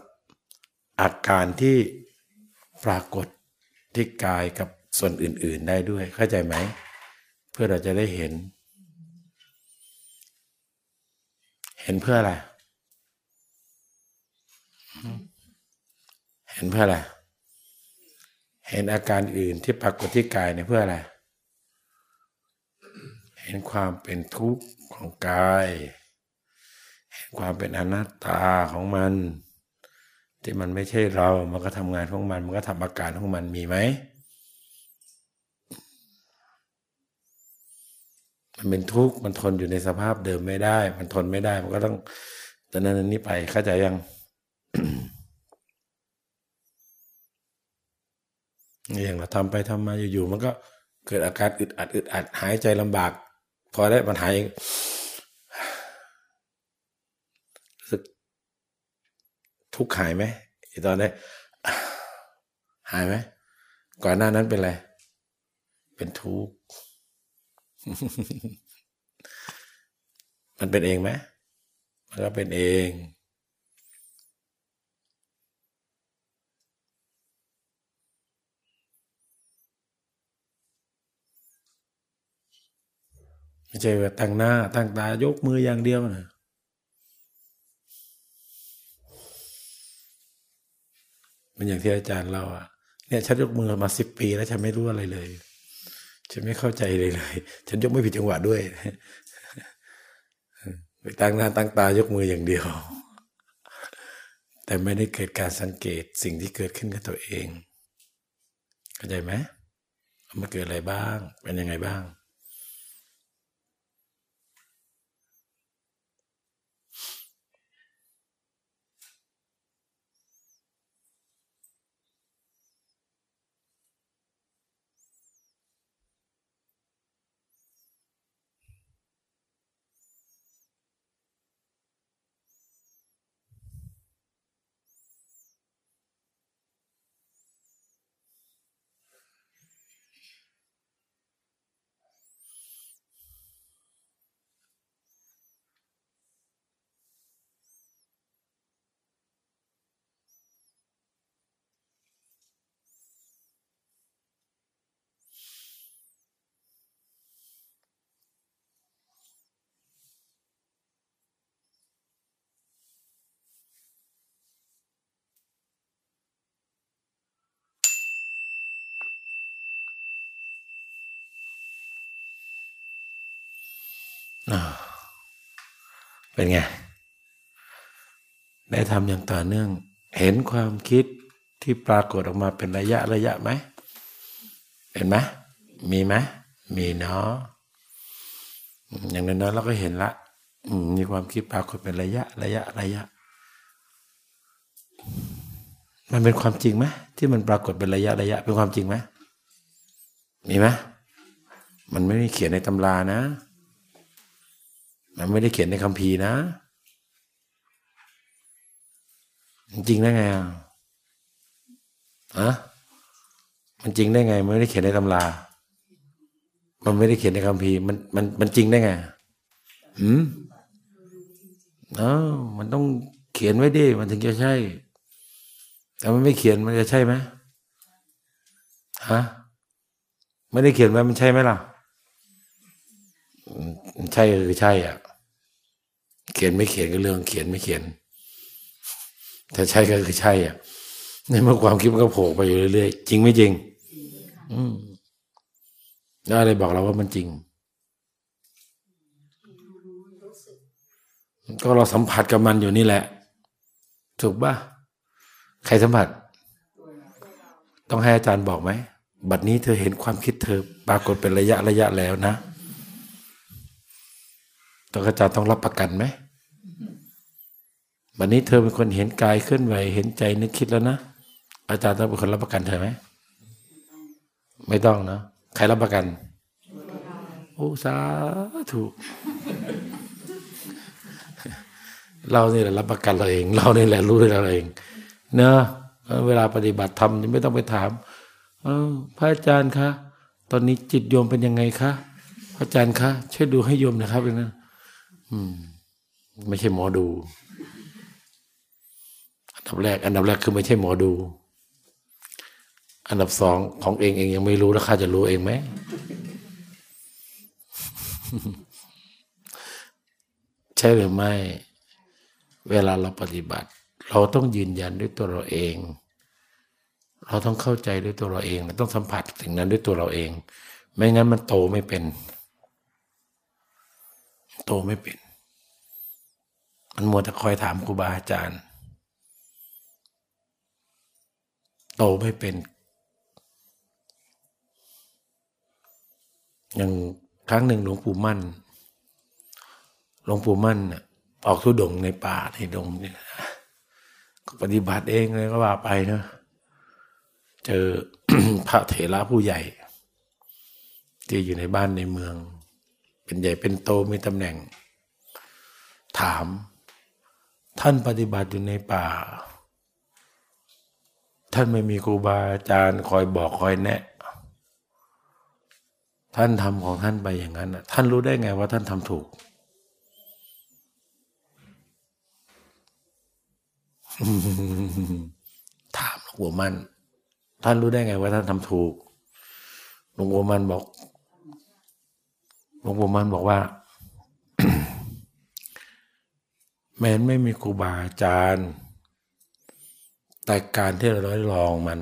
อาการที่ปรากฏที่กายกับส่วนอื่น ๆได้ด้วยเข้าใจไหม เพื่อเราจะได้เห็น เห็นเพื่ออะไร เห็นเพื่ออะไร เห็นอาการอื่นที่ปรากฏที่กายเนี่ยเพื่ออะไร เห็นความเป็นทุกข์ของกาย ความเป็นอนัตตาของมัน ที่มันไม่ใช่เรา มันก็ทำงานของมัน มันก็ทำอาการของมันมีไหมมันเป็นทุกข์มันทนอยู่ในสภาพเดิมไม่ได้ มันทนไม่ได้ มันก็ต้องตอนนั้นนี้ไปเข้าใจยังอย่างเราทำไปทำมาอยู่ๆมันก็เกิดอาการอึดอัดอึดอัดหายใจลำบาก พอได้มันหายเองรู้สึก ทุกข์หายไหมตอนนี้หายไหมก่อนหน้านั้นเป็นอะไร เป็นทุกข์มันเป็นเองไหมมันก็เป็นเองไม่ใช่ว่าตั้งหน้า ตั้งตายกมืออย่างเดียวนะ มันอย่างที่อาจารย์เราอะเนี่ยฉันยกมือมาสิบปีแล้วฉันไม่รู้อะไรเลย ฉันไม่เข้าใจเลยเลย ฉันยกไม่ผิดจังหวะด้วยไปตั้งหน้าตั้งตายกมืออย่างเดียว แต่ไม่ได้เกิดการสังเกตสิ่งที่เกิดขึ้นกับตัวเอง เข้าใจไหมมันเกิดอะไรบ้าง เป็นยังไงบ้าง เป็นไง ได้ทำอย่างต่อเนื่อง เห็นความคิดที่ปรากฏออกมาเป็นระยะระยะไหม เห็นไหม มีไหม มีเนาะ อย่างน้อยๆเราก็เห็นละ มีความคิดปรากฏเป็นระยะระยะระยะ มันเป็นความจริงไหมที่มันปรากฏเป็นระยะระยะ เป็นความจริงไหม มีไหม มันไม่ได้เขียนในตำรานะ มันไม่ได้เขียนในคัมภีร์นะ จริงได้ไงอะอะมันจริงได้ไง ไม่ได้เขียนในตำรา มันไม่ได้เขียนในคัมภีร์มันมันมันจริงได้ไงหืมเออมันต้องเขียนไว้ดิมันถึงจะใช่ แต่มันไม่เขียนมันจะใช่ไหมฮะไม่ได้เขียนไว้มันใช่ไหมล่ะ ใช่คือใช่อะ เขียนไม่เขียนก็เรื่อง เขียนไม่เขียนถ้าใช่ก็คือใช่อะในเมื่อความคิดมันก็โผล่ไปอยู่เรื่อยๆจริงไม่จริง อืมแล้วอะไรบอกเราว่ามันจริง ก็เราสัมผัสกับมันอยู่นี่แหละ ถูกปะใครสัมผัส ต้องให้อาจารย์บอกไหม บัดนี้เธอเห็นความคิดเธอ ปรากฏเป็นระยะระยะแล้วนะ ต้องอาจารย์ต้องรับประกันไหมบัดนี้เธอเป็นคนเห็นกายเคลื่อนไหวเห็นใจนึกคิดแล้วนะอาจารย์ต้องเป็นคนรับประกันเธอไหมไม่ต้องนะใครรับประกันโอ้สาธุเราเนี่ยแหละรับประกันเราเอง เราเนี่ยแหละรู้เราเอง เนอะเวลาปฏิบัติธรรมไม่ต้องไปถามอพระอาจารย์คะ ตอนนี้จิตโยมเป็นยังไงคะ พระอาจารย์คะ ช่วยดูให้โยมนะครับอย่างนั้น ไม่ใช่หมอดู อันดับแรก อันดับแรกคือไม่ใช่หมอดู อันดับสองของเองเองยังไม่รู้แล้วข้าจะรู้เองไหมใช่หรือไม่ เวลาเราปฏิบัติ เราต้องยืนยันด้วยตัวเราเอง เราต้องเข้าใจด้วยตัวเราเอง เราต้องสัมผัสถึงนั้นด้วยตัวเราเอง ไม่งั้นมันโตไม่เป็น โตไม่เป็น มันมัวแต่คอยถามครูบาอาจารย์ โตไม่เป็น อย่างครั้งหนึ่งหลวงปู่มั่น หลวงปู่มั่นออกทุดงในป่าในดงเนี่ยก็ปฏิบัติเองเลยก็ว่าไปนะเจอพระเถระผู้ใหญ่ ที่อยู่ในบ้านในเมือง เป็นใหญ่เป็นโตมีตำแหน่ง ถาม ท่านปฏิบัติอยู่ในป่า ท่านไม่มีครูบาอาจารย์คอยบอกคอยแนะ ท่านทำของท่านไปอย่างนั้นท่านรู้ได้ไงว่าท่านทำถูกถามหลวงปู่มัน ท่านรู้ได้ไงว่าท่านทำถูก หลวงปู่มันบอก หลวงปู่มันบอกว่า แม้นไม่มีครูบาอาจารย์ แต่การที่เราได้ลองมัน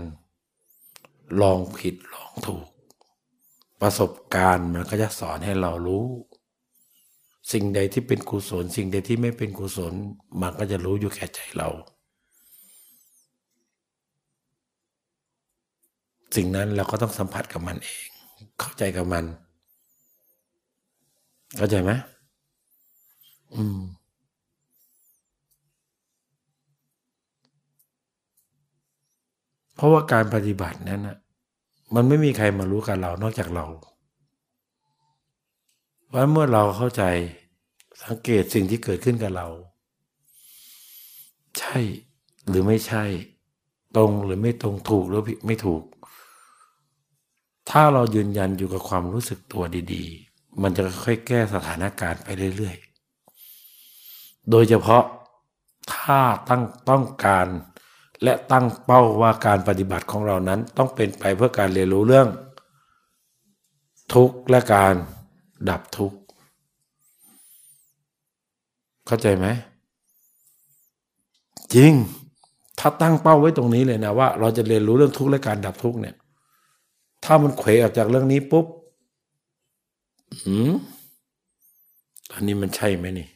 ลองผิดลองถูก ประสบการณ์มันก็จะสอนให้เรารู้ สิ่งใดที่เป็นกุศล สิ่งใดที่ไม่เป็นกุศล มันก็จะรู้อยู่แก่ใจเรา สิ่งนั้นเราก็ต้องสัมผัสกับมันเอง เข้าใจกับมัน เข้าใจไหมอืมเพราะว่าการปฏิบัตินั้นนะมันไม่มีใครมารู้กับเรานอกจากเราว่าเมื่อเราเข้าใจสังเกตสิ่งที่เกิดขึ้นกับเรา ใช่หรือไม่ใช่ ตรงหรือไม่ตรงถูกหรือไม่ถูก ถ้าเรายืนยันอยู่กับความรู้สึกตัวดี ๆ มันจะค่อยแก้สถานการณ์ไปเรื่อยๆ โดยเฉพาะถ้าตั้งต้องการและตั้งเป้าว่าการปฏิบัติของเรานั้นต้องเป็นไปเพื่อการเรียนรู้เรื่อง ทุกข์และการดับทุกข์ เข้าใจไหม จริง ถ้าตั้งเป้าไว้ตรงนี้เลยนะว่า เราจะเรียนรู้เรื่องทุกข์และการดับทุกข์เนี่ย ถ้ามันเขวออกจากเรื่องนี้ปุ๊บ หืมอันนี้มันใช่ไหมนี่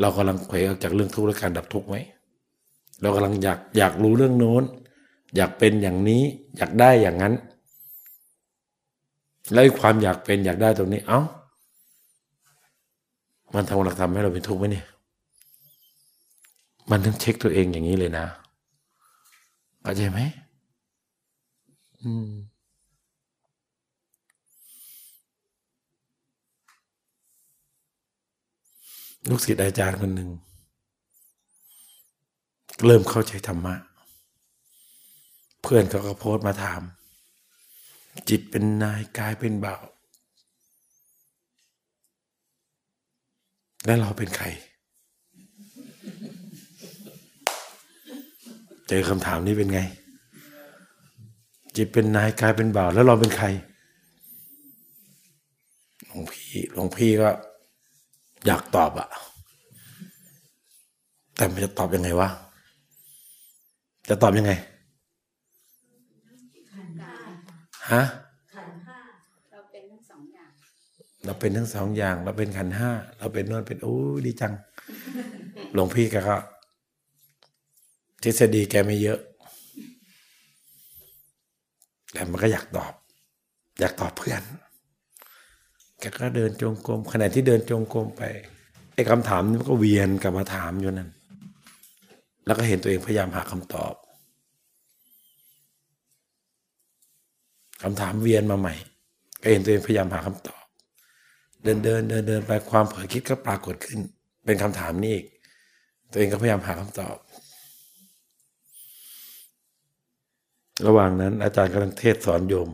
เรากำลังเขวออกจากเรื่องทุกข์และการดับทุกข์ไหมเรากำลังอยากอยากรู้เรื่องโน้น อยากเป็นอย่างนี้ อยากได้อย่างนั้น แล้วความอยากเป็นอยากได้ตรงนี้ เอา้า มันทำหลักทำให้เราเป็นทุกข์ไหมเนี่ย มันต้องเช็คตัวเองอย่างนี้เลยนะเข้าใจไหมอืม ลูกศิษย์อาจารย์คนหนึ่ง เริ่มเข้าใจธรรมะ เพื่อนเขาก็โพสต์มาถาม จิตเป็นนายกายเป็นบ่าวแล้วเราเป็นใคร เจอคำถามนี้เป็นไง จิตเป็นนายกายเป็นบ่าว แล้วเราเป็นใครหลวงพี่หลวงพี่ก็ อยากตอบอะแต่มันจะตอบยังไงวะจะตอบยังไงฮะขันห้าเราเป็นทั้งสองอย่างเราเป็นทั้งสองอย่าง เราเป็นขันห้าเราเป็นนวลเป็นโอ้ดีจังหลวงพี่แกก็ทฤษฎีแกไม่เยอะ แต่มันก็อยากตอบ อยากตอบเพื่อน แกก็เดินจงกรมขณะที่เดินจงกรมไปไอ้คำถามนี้มันก็เวียนกลับมาถามอยู่นั่นแล้วก็เห็นตัวเองพยายามหาคำตอบคำถามเวียนมาใหม่ ก็เห็นตัวเองพยายามหาคำตอบ เดินเดินเดินเดินไปความเผลอคิดก็ปรากฏขึ้น เป็นคำถามนี้อีก ตัวเองก็พยายามหาคำตอบ ระหว่างนั้นอาจารย์กำลังเทศสอนโยม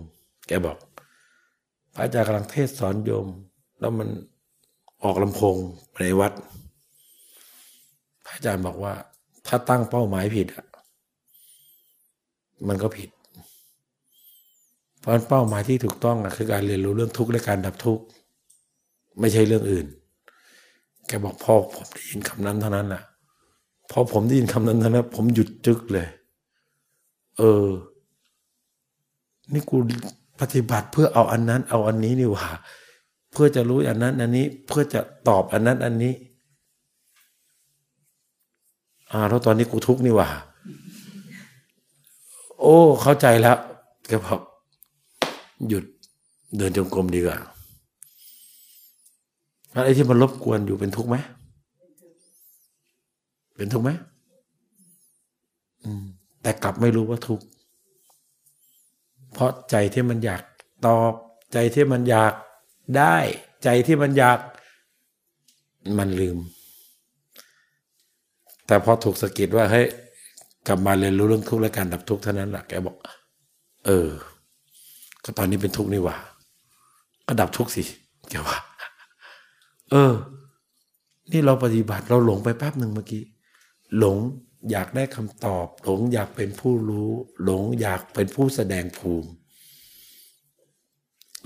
แกบอก พระอาจารย์กำลังเทศสอนโยม แล้วมันออกลำโพงในวัด พระอาจารย์บอกว่า ถ้าตั้งเป้าหมายผิดอะมันก็ผิด เพราะเป้าหมายที่ถูกต้องอะคือการเรียนรู้เรื่องทุกข์และการดับทุกข์ไม่ใช่เรื่องอื่น แกบอกพ่อผมได้ยินคำนั้นเท่านั้นแหละพอผมได้ยินคำนั้นเท่านั้นผมหยุดจึกเลย เออ นี่กู ปฏิบัติเพื่อเอาอันนั้น เอาอันนี้นี่ว่า เพื่อจะรู้อันนั้นอันนี้ เพื่อจะตอบอันนั้นอันนี้อ่าแล้วตอนนี้กูทุกข์นี่ว่า โอ้ เข้าใจแล้วแกบอกหยุดเดินจงกรมดีกว่าอะไรที่มันรบกวนอยู่เป็นทุกข์ไหม เป็นทุกข์ไหมอืมแต่กลับไม่รู้ว่าทุกข์ เพราะใจที่มันอยากตอบ ใจที่มันอยากได้ ใจที่มันอยากมันลืม แต่พอถูกสะกิดว่าเฮ้ยกลับมาเรียนรู้เรื่องทุกข์และการดับทุกข์เท่านั้นแหละแกบอก เออ ก็ตอนนี้เป็นทุกข์นี่หว่า ก็ดับทุกข์สิแกว่า เออ นี่เราปฏิบัติเราหลงไปแป๊บหนึ่งเมื่อกี้ หลง อยากได้คำตอบ หลงอยากเป็นผู้รู้ หลงอยากเป็นผู้แสดงภูมิ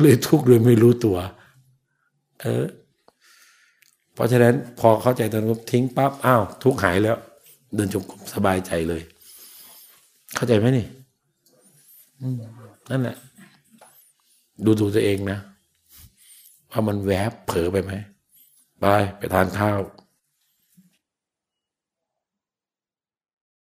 เลยทุกข์โดยไม่รู้ตัว เออ เพราะฉะนั้นพอเข้าใจตรงนี้ทิ้งปั๊บอ้าวทุกข์หายแล้ว เดินจงกรมสบายใจเลย เข้าใจไหมนี่นั่นแหละดูดูตัวเองนะว่ามันแวบเผลอไปไหมไปไปทานข้าว